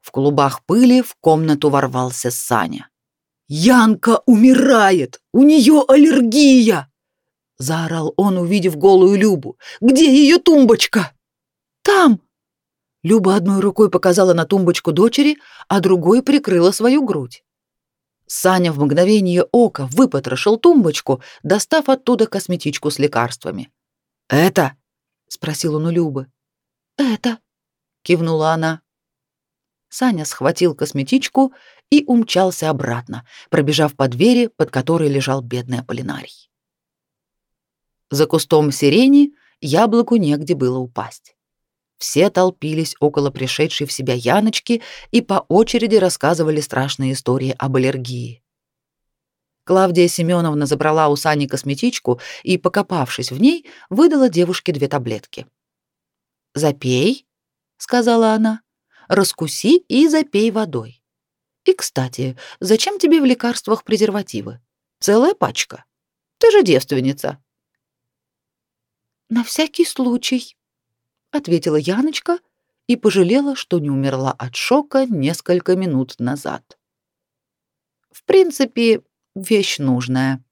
В клубах пыли в комнату ворвался Саня. «Янка умирает! У нее аллергия!» Заорал он, увидев голую Любу. «Где ее тумбочка?» «Там!» Люба одной рукой показала на тумбочку дочери, а другой прикрыла свою грудь. Саня в мгновение ока выпотрошил тумбочку, достав оттуда косметичку с лекарствами. «Это?» — спросил он у Любы. «Это», — кивнула она. Саня схватил косметичку и умчался обратно, пробежав по двери, под которой лежал бедный Аполлинарий. За кустом сирени яблоку негде было упасть. Все толпились около пришедшей в себя Яночки и по очереди рассказывали страшные истории об аллергии. Клавдия Семеновна забрала у Сани косметичку и, покопавшись в ней, выдала девушке две таблетки. «Запей», — сказала она, — «раскуси и запей водой. И, кстати, зачем тебе в лекарствах презервативы? Целая пачка. Ты же девственница». «На всякий случай», ответила Яночка и пожалела, что не умерла от шока несколько минут назад. В принципе, вещь нужная,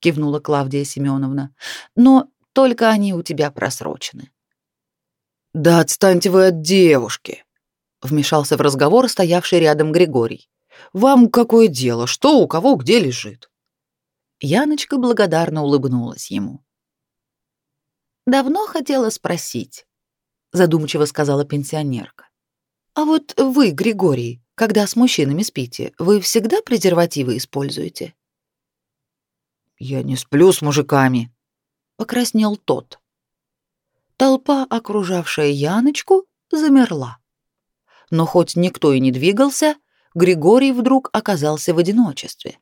кивнула Клавдия Семеновна. Но только они у тебя просрочены. Да отстаньте вы от девушки, вмешался в разговор стоявший рядом Григорий. Вам какое дело, что у кого где лежит? Яночка благодарно улыбнулась ему. Давно хотела спросить, задумчиво сказала пенсионерка. А вот вы, Григорий, когда с мужчинами спите, вы всегда презервативы используете? Я не сплю с мужиками, покраснел тот. Толпа, окружавшая Яночку, замерла. Но хоть никто и не двигался, Григорий вдруг оказался в одиночестве.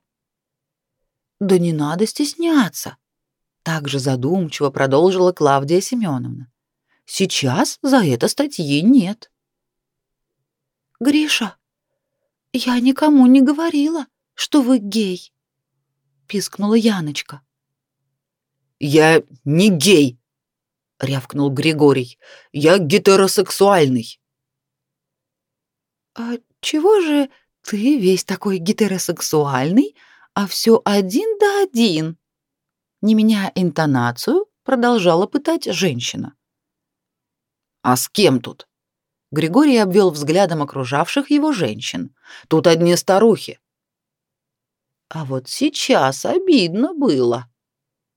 Да не надо стесняться, так же задумчиво продолжила Клавдия Семеновна. Сейчас за это статьи нет. Гриша, я никому не говорила, что вы гей, пискнула Яночка. Я не гей, — рявкнул Григорий. «Я гетеросексуальный». «А чего же ты весь такой гетеросексуальный, а все один да один?» Не меняя интонацию, продолжала пытать женщина. «А с кем тут?» Григорий обвел взглядом окружавших его женщин. «Тут одни старухи». А вот сейчас обидно было.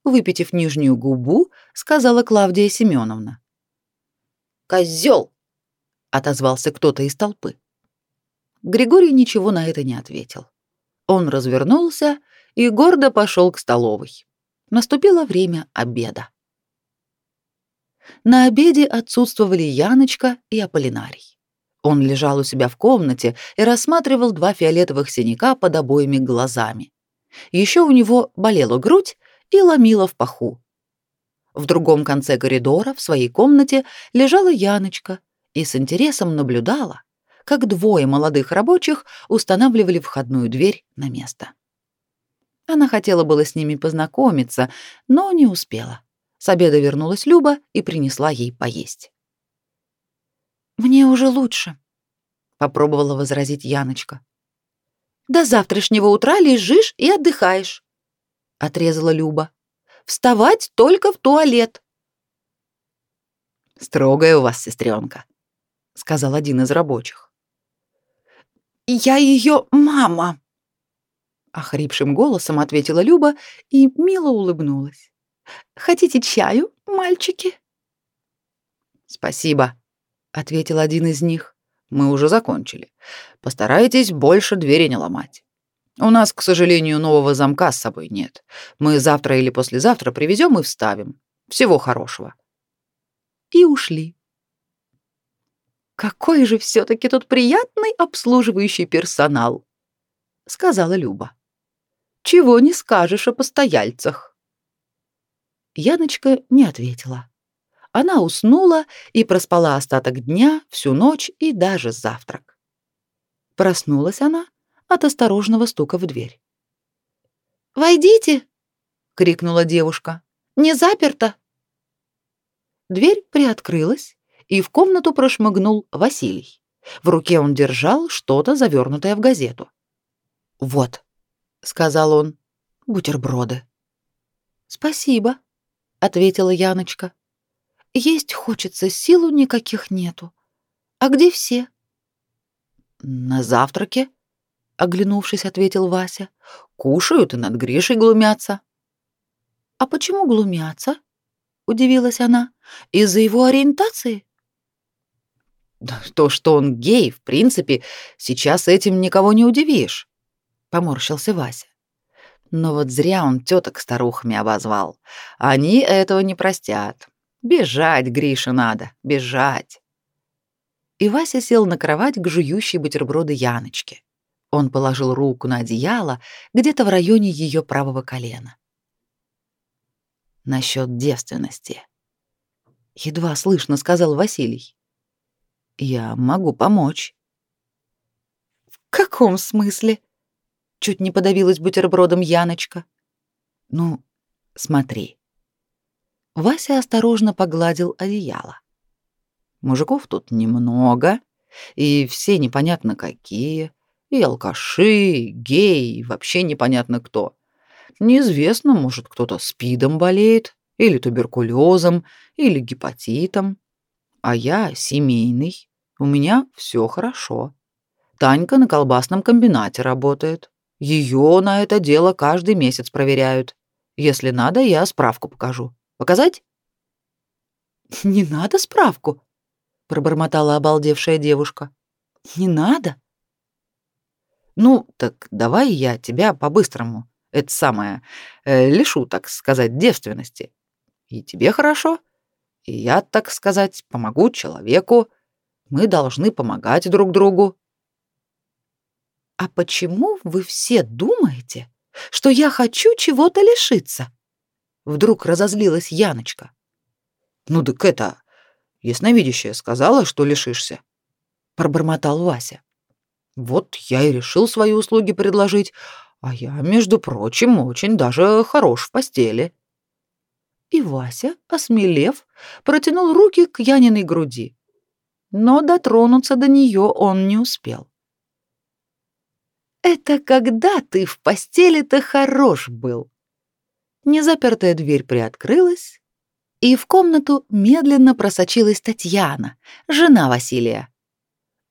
Выпитив нижнюю губу, сказала Клавдия Семеновна. «Козёл!» — отозвался кто-то из толпы. Григорий ничего на это не ответил. Он развернулся и гордо пошел к столовой. Наступило время обеда. На обеде отсутствовали Яночка и Аполлинарий. Он лежал у себя в комнате и рассматривал два фиолетовых синяка под обоими глазами. Еще у него болела грудь и ломила в паху. В другом конце коридора, в своей комнате, лежала Яночка и с интересом наблюдала, как двое молодых рабочих устанавливали входную дверь на место. Она хотела было с ними познакомиться, но не успела. С обеда вернулась Люба и принесла ей поесть. «Мне уже лучше», — попробовала возразить Яночка. «До завтрашнего утра лежишь и отдыхаешь», — отрезала Люба. «Вставать только в туалет». «Строгая у вас сестренка», — сказал один из рабочих. «Я ее мама!» Охрипшим голосом ответила Люба и мило улыбнулась. «Хотите чаю, мальчики?» «Спасибо», — ответил один из них. «Мы уже закончили. Постарайтесь больше двери не ломать. У нас, к сожалению, нового замка с собой нет. Мы завтра или послезавтра привезем и вставим. Всего хорошего». И ушли. Какой же все-таки тут приятный обслуживающий персонал, сказала Люба. Чего не скажешь о постояльцах. Яночка не ответила. Она уснула и проспала остаток дня, всю ночь и даже завтрак. Проснулась она от осторожного стука в дверь. «Войдите!» — крикнула девушка. «Не заперто!» Дверь приоткрылась, и в комнату прошмыгнул Василий. В руке он держал что-то завернутое в газету. «Вот», — сказал он, — «бутерброды». «Спасибо», — ответила Яночка. «Есть хочется, силу никаких нету. А где все?» «На завтраке», — оглянувшись, ответил Вася. «Кушают и над Гришей глумятся». «А почему глумятся?» — удивилась она. «Из-за его ориентации?» То, что он гей, в принципе, сейчас этим никого не удивишь, поморщился Вася. Но вот зря он теток старухами обозвал. Они этого не простят. Бежать, Гриша, надо, бежать. И Вася сел на кровать к жующей бутерброды Яночке. Он положил руку на одеяло где-то в районе ее правого колена. Насчет девственности. Едва слышно сказал Василий. Я могу помочь. В каком смысле? Чуть не подавилась бутербродом Яночка. Ну, смотри. Вася осторожно погладил одеяло. Мужиков тут немного, и все непонятно какие, и алкаши, и геи, и вообще непонятно кто. Неизвестно, может, кто-то спидом болеет, или туберкулезом, или гепатитом. А я семейный, у меня все хорошо. Танька на колбасном комбинате работает. Ее на это дело каждый месяц проверяют. Если надо, я справку покажу. Показать? Не надо справку, пробормотала обалдевшая девушка. Не надо. Ну, так давай я тебя по-быстрому, это самое, э, лишу, так сказать, девственности. И тебе хорошо, и я, так сказать, помогу человеку. Мы должны помогать друг другу. А почему вы все думаете, что я хочу чего-то лишиться? Вдруг разозлилась Яночка. Ну так это, ясновидящая сказала, что лишишься, пробормотал Вася. Вот я и решил свои услуги предложить, а я, между прочим, очень даже хорош в постели. и Вася, осмелев, протянул руки к Яниной груди. Но дотронуться до нее он не успел. «Это когда ты в постели-то хорош был?» Незапертая дверь приоткрылась, и в комнату медленно просочилась Татьяна, жена Василия.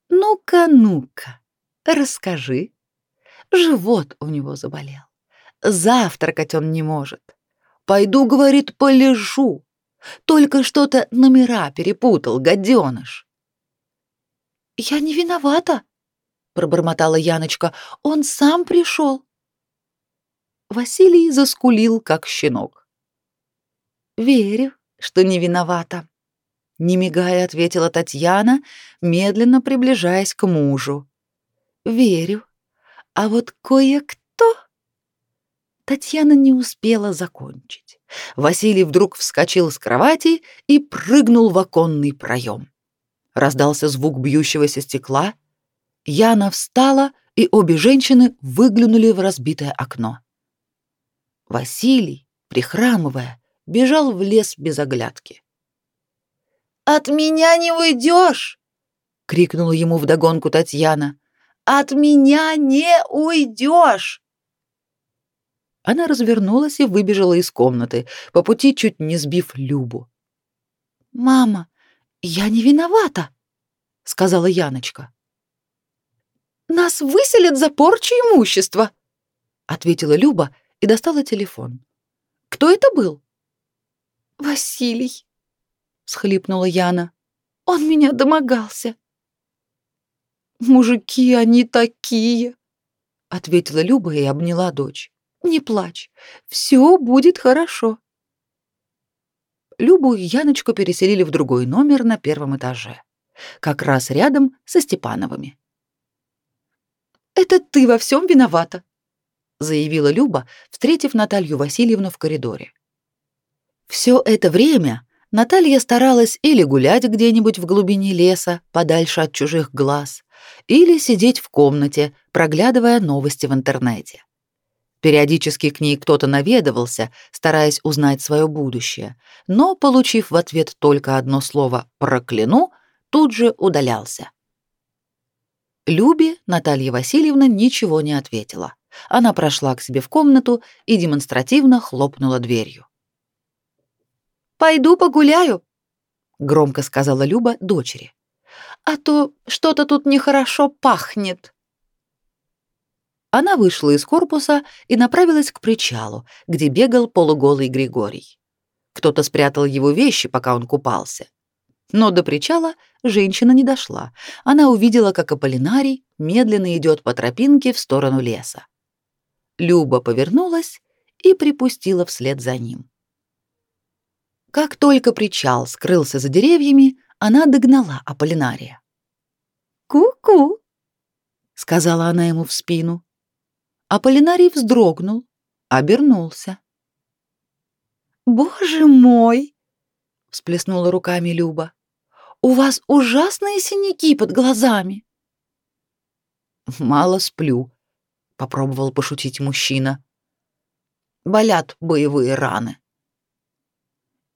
«Ну-ка, ну-ка, расскажи». Живот у него заболел. Завтракать он не может. Пойду, говорит, полежу. Только что-то номера перепутал, гаденыш. Я не виновата, пробормотала Яночка. Он сам пришел. Василий заскулил, как щенок. Верю, что не виновата, не мигая ответила Татьяна, медленно приближаясь к мужу. Верю. А вот кое-кто Татьяна не успела закончить. Василий вдруг вскочил с кровати и прыгнул в оконный проем. Раздался звук бьющегося стекла. Яна встала, и обе женщины выглянули в разбитое окно. Василий, прихрамывая, бежал в лес без оглядки. «От меня не уйдешь!» — крикнула ему вдогонку Татьяна. «От меня не уйдешь!» Она развернулась и выбежала из комнаты, по пути чуть не сбив Любу. «Мама, я не виновата», — сказала Яночка. «Нас выселят за порчу имущества», — ответила Люба и достала телефон. «Кто это был?» «Василий», — схлипнула Яна. «Он меня домогался». «Мужики они такие», — ответила Люба и обняла дочь. Не плачь, все будет хорошо. Любу и Яночку переселили в другой номер на первом этаже, как раз рядом со Степановыми. «Это ты во всем виновата», — заявила Люба, встретив Наталью Васильевну в коридоре. Все это время Наталья старалась или гулять где-нибудь в глубине леса, подальше от чужих глаз, или сидеть в комнате, проглядывая новости в интернете. Периодически к ней кто-то наведывался, стараясь узнать свое будущее, но, получив в ответ только одно слово «прокляну», тут же удалялся. Любе Наталья Васильевна ничего не ответила. Она прошла к себе в комнату и демонстративно хлопнула дверью. «Пойду погуляю», — громко сказала Люба дочери. «А то что-то тут нехорошо пахнет». Она вышла из корпуса и направилась к причалу, где бегал полуголый Григорий. Кто-то спрятал его вещи, пока он купался. Но до причала женщина не дошла. Она увидела, как Аполлинарий медленно идет по тропинке в сторону леса. Люба повернулась и припустила вслед за ним. Как только причал скрылся за деревьями, она догнала Аполлинария. «Ку-ку», — сказала она ему в спину. Аполлинарий вздрогнул, обернулся. «Боже мой!» — всплеснула руками Люба. «У вас ужасные синяки под глазами!» «Мало сплю», — попробовал пошутить мужчина. «Болят боевые раны».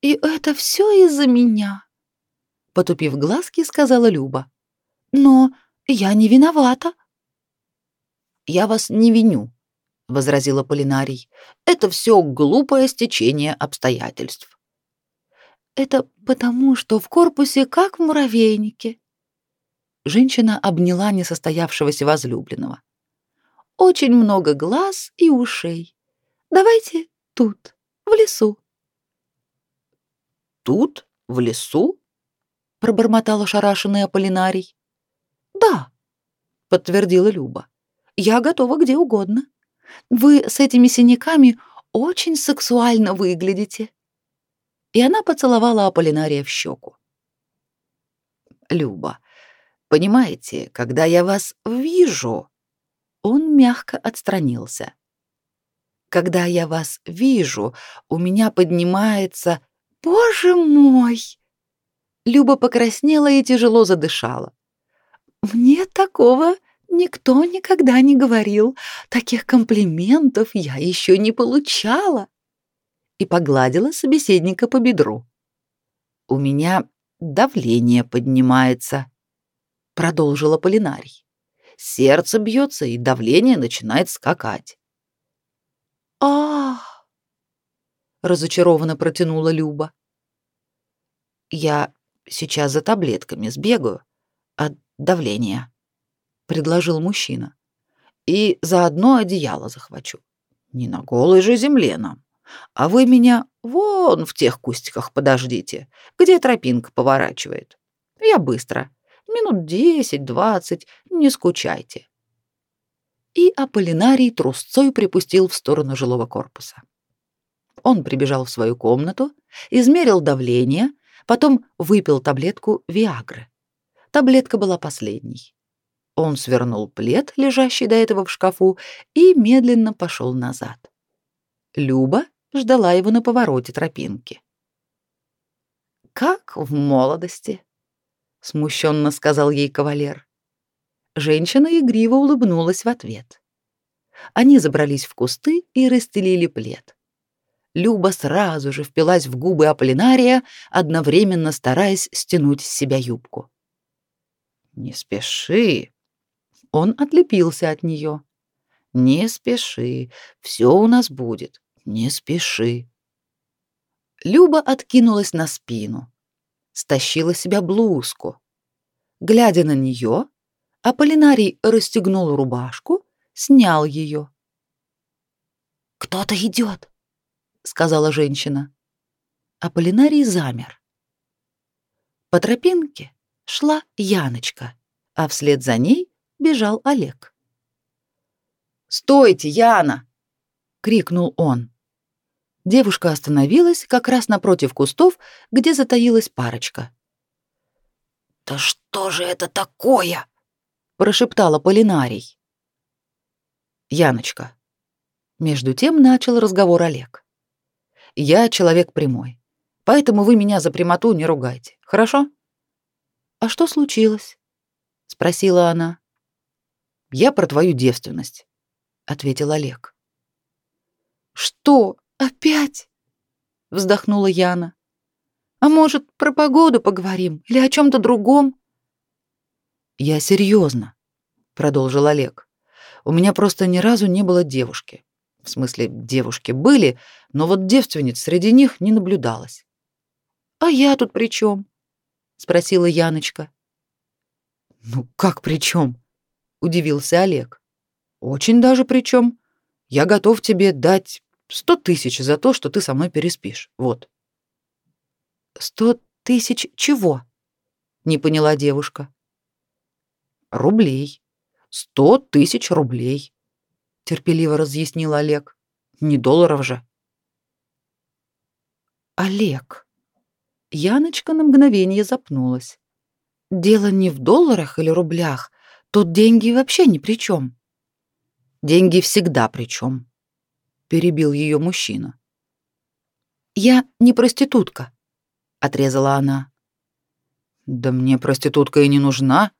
«И это все из-за меня», — потупив глазки, сказала Люба. «Но я не виновата. Я вас не виню, возразила Полинарий. Это все глупое стечение обстоятельств. Это потому, что в корпусе как в муравейнике. Женщина обняла несостоявшегося возлюбленного. Очень много глаз и ушей. Давайте тут, в лесу. Тут, в лесу? пробормотал ошарашенный Аполлинарий. Да, подтвердила Люба. Я готова где угодно. Вы с этими синяками очень сексуально выглядите. И она поцеловала Аполлинария в щеку. Люба, понимаете, когда я вас вижу, он мягко отстранился. Когда я вас вижу, у меня поднимается Боже мой! Люба покраснела и тяжело задышала. Мне такого Никто никогда не говорил, таких комплиментов я еще не получала. И погладила собеседника по бедру. «У меня давление поднимается», — продолжила Полинарий. «Сердце бьется, и давление начинает скакать». «Ах!» — разочарованно протянула Люба. «Я сейчас за таблетками сбегаю от давления», — предложил мужчина. «И заодно одеяло захвачу. Не на голой же земле нам. А вы меня вон в тех кустиках подождите, где тропинка поворачивает. Я быстро. Минут десять-двадцать, не скучайте. И Аполлинарий трусцой припустил в сторону жилого корпуса. Он прибежал в свою комнату, измерил давление, потом выпил таблетку Виагры. Таблетка была последней. Он свернул плед, лежащий до этого в шкафу, и медленно пошел назад. Люба ждала его на повороте тропинки. «Как в молодости», — смущенно сказал ей кавалер. Женщина игриво улыбнулась в ответ. Они забрались в кусты и расстелили плед. Люба сразу же впилась в губы Аполлинария, одновременно стараясь стянуть с себя юбку. «Не спеши!» Он отлепился от нее. «Не спеши, все у нас будет. Не спеши. Люба откинулась на спину, стащила себя блузку. Глядя на нее, Аполлинарий расстегнул рубашку, снял ее. «Кто-то идет», — сказала женщина. Аполлинарий замер. По тропинке шла Яночка, а вслед за ней бежал Олег. «Стойте, Яна!» — крикнул он. Девушка остановилась как раз напротив кустов, где затаилась парочка. «Да что же это такое?» — прошептала Полинарий. «Яночка». Между тем начал разговор Олег. «Я человек прямой, поэтому вы меня за прямоту не ругайте, хорошо?» «А что случилось?» — спросила она. «Я про твою девственность», — ответил Олег. «Что?» «Опять?» — вздохнула Яна. «А может, про погоду поговорим или о чем-то другом?» «Я серьезно», — продолжил Олег. «У меня просто ни разу не было девушки. В смысле, девушки были, но вот девственниц среди них не наблюдалось». «А я тут при чем?» — спросила Яночка. «Ну, как при чем?» — удивился Олег. «Очень даже при чем. Я готов тебе дать Сто тысяч за то, что ты со мной переспишь. Вот. Сто тысяч чего? Не поняла девушка. Рублей. Сто тысяч рублей. Терпеливо разъяснил Олег. Не долларов же. Олег. Яночка на мгновение запнулась. Дело не в долларах или рублях. Тут деньги вообще ни при чем. Деньги всегда при чем перебил ее мужчина. Я не проститутка, отрезала она. Да мне проститутка и не нужна,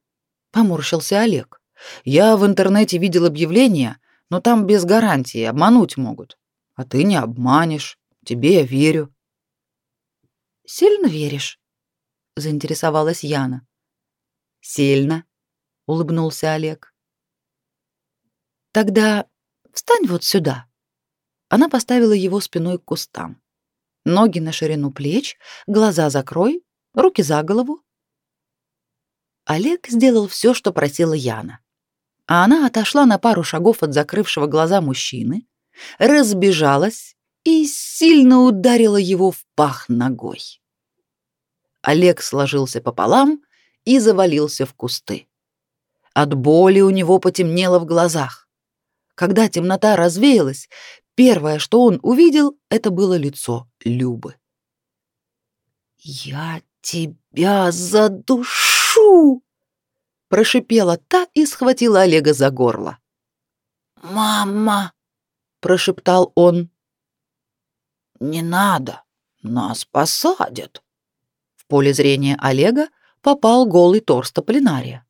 поморщился Олег. Я в интернете видел объявление, но там без гарантии обмануть могут. А ты не обманешь. Тебе я верю. Сильно веришь? заинтересовалась Яна. Сильно, улыбнулся Олег. Тогда встань вот сюда. Она поставила его спиной к кустам. Ноги на ширину плеч, глаза закрой, руки за голову. Олег сделал все, что просила Яна. А она отошла на пару шагов от закрывшего глаза мужчины, разбежалась и сильно ударила его в пах ногой. Олег сложился пополам и завалился в кусты. От боли у него потемнело в глазах. Когда темнота развеялась, Первое, что он увидел, это было лицо Любы. «Я тебя задушу!» прошипела та и схватила Олега за горло. «Мама!» — прошептал он. «Не надо, нас посадят». В поле зрения Олега попал голый торс Тополинария.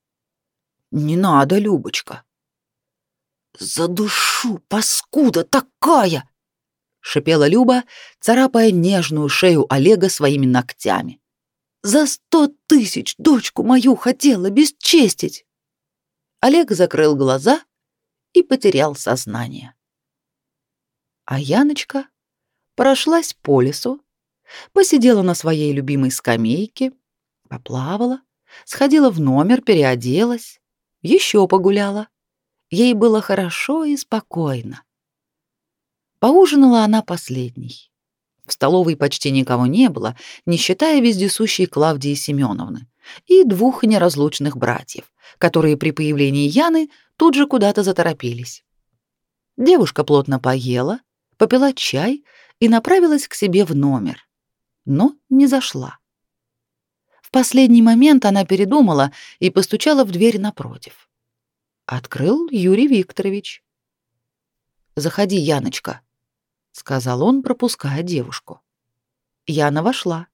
«Не надо, Любочка». За душу, паскуда такая!» шипела Люба, царапая нежную шею Олега своими ногтями. За сто тысяч дочку мою хотела бесчестить. Олег закрыл глаза и потерял сознание. А Яночка прошлась по лесу, посидела на своей любимой скамейке, поплавала, сходила в номер, переоделась, еще погуляла. Ей было хорошо и спокойно. Поужинала она последней. В столовой почти никого не было, не считая вездесущей Клавдии Семеновны и двух неразлучных братьев, которые при появлении Яны тут же куда-то заторопились. Девушка плотно поела, попила чай и направилась к себе в номер, но не зашла. В последний момент она передумала и постучала в дверь напротив. Открыл Юрий Викторович. «Заходи, Яночка», — сказал он, пропуская девушку. Яна вошла.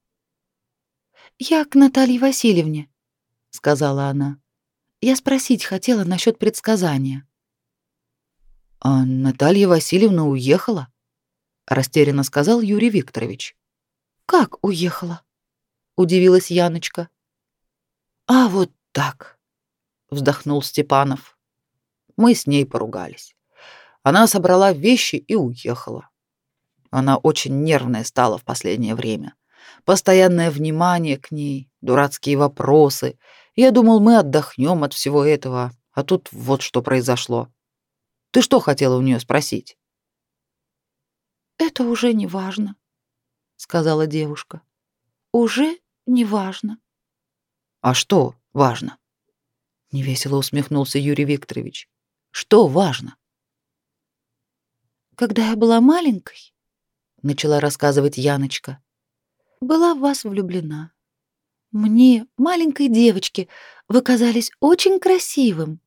«Я к Наталье Васильевне», — сказала она. «Я спросить хотела насчет предсказания». «А Наталья Васильевна уехала?» — растерянно сказал Юрий Викторович. «Как уехала?» — удивилась Яночка. «А вот так», — вздохнул Степанов. Мы с ней поругались. Она собрала вещи и уехала. Она очень нервная стала в последнее время. Постоянное внимание к ней, дурацкие вопросы. Я думал, мы отдохнем от всего этого, а тут вот что произошло. Ты что хотела у нее спросить? Это уже не важно, сказала девушка. Уже не важно. А что важно? Невесело усмехнулся Юрий Викторович. Что важно? Когда я была маленькой, начала рассказывать Яночка. Была в вас влюблена. Мне, маленькой девочке, вы казались очень красивым,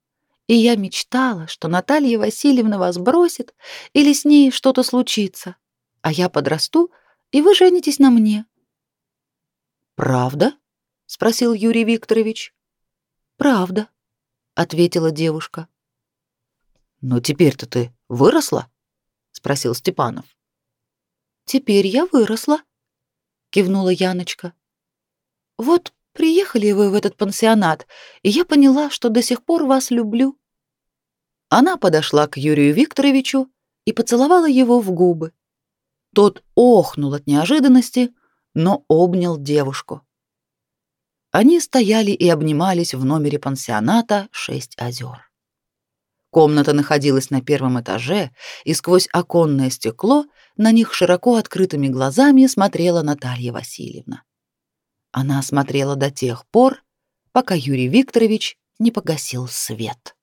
и я мечтала, что Наталья Васильевна вас бросит или с ней что-то случится, а я подрасту, и вы женитесь на мне. Правда? спросил Юрий Викторович. Правда, ответила девушка. Но теперь-то ты выросла? спросил Степанов. Теперь я выросла, кивнула Яночка. Вот приехали вы в этот пансионат, и я поняла, что до сих пор вас люблю. Она подошла к Юрию Викторовичу и поцеловала его в губы. Тот охнул от неожиданности, но обнял девушку. Они стояли и обнимались в номере пансионата «Шесть озер». Комната находилась на первом этаже, и сквозь оконное стекло на них широко открытыми глазами смотрела Наталья Васильевна. Она смотрела до тех пор, пока Юрий Викторович не погасил свет.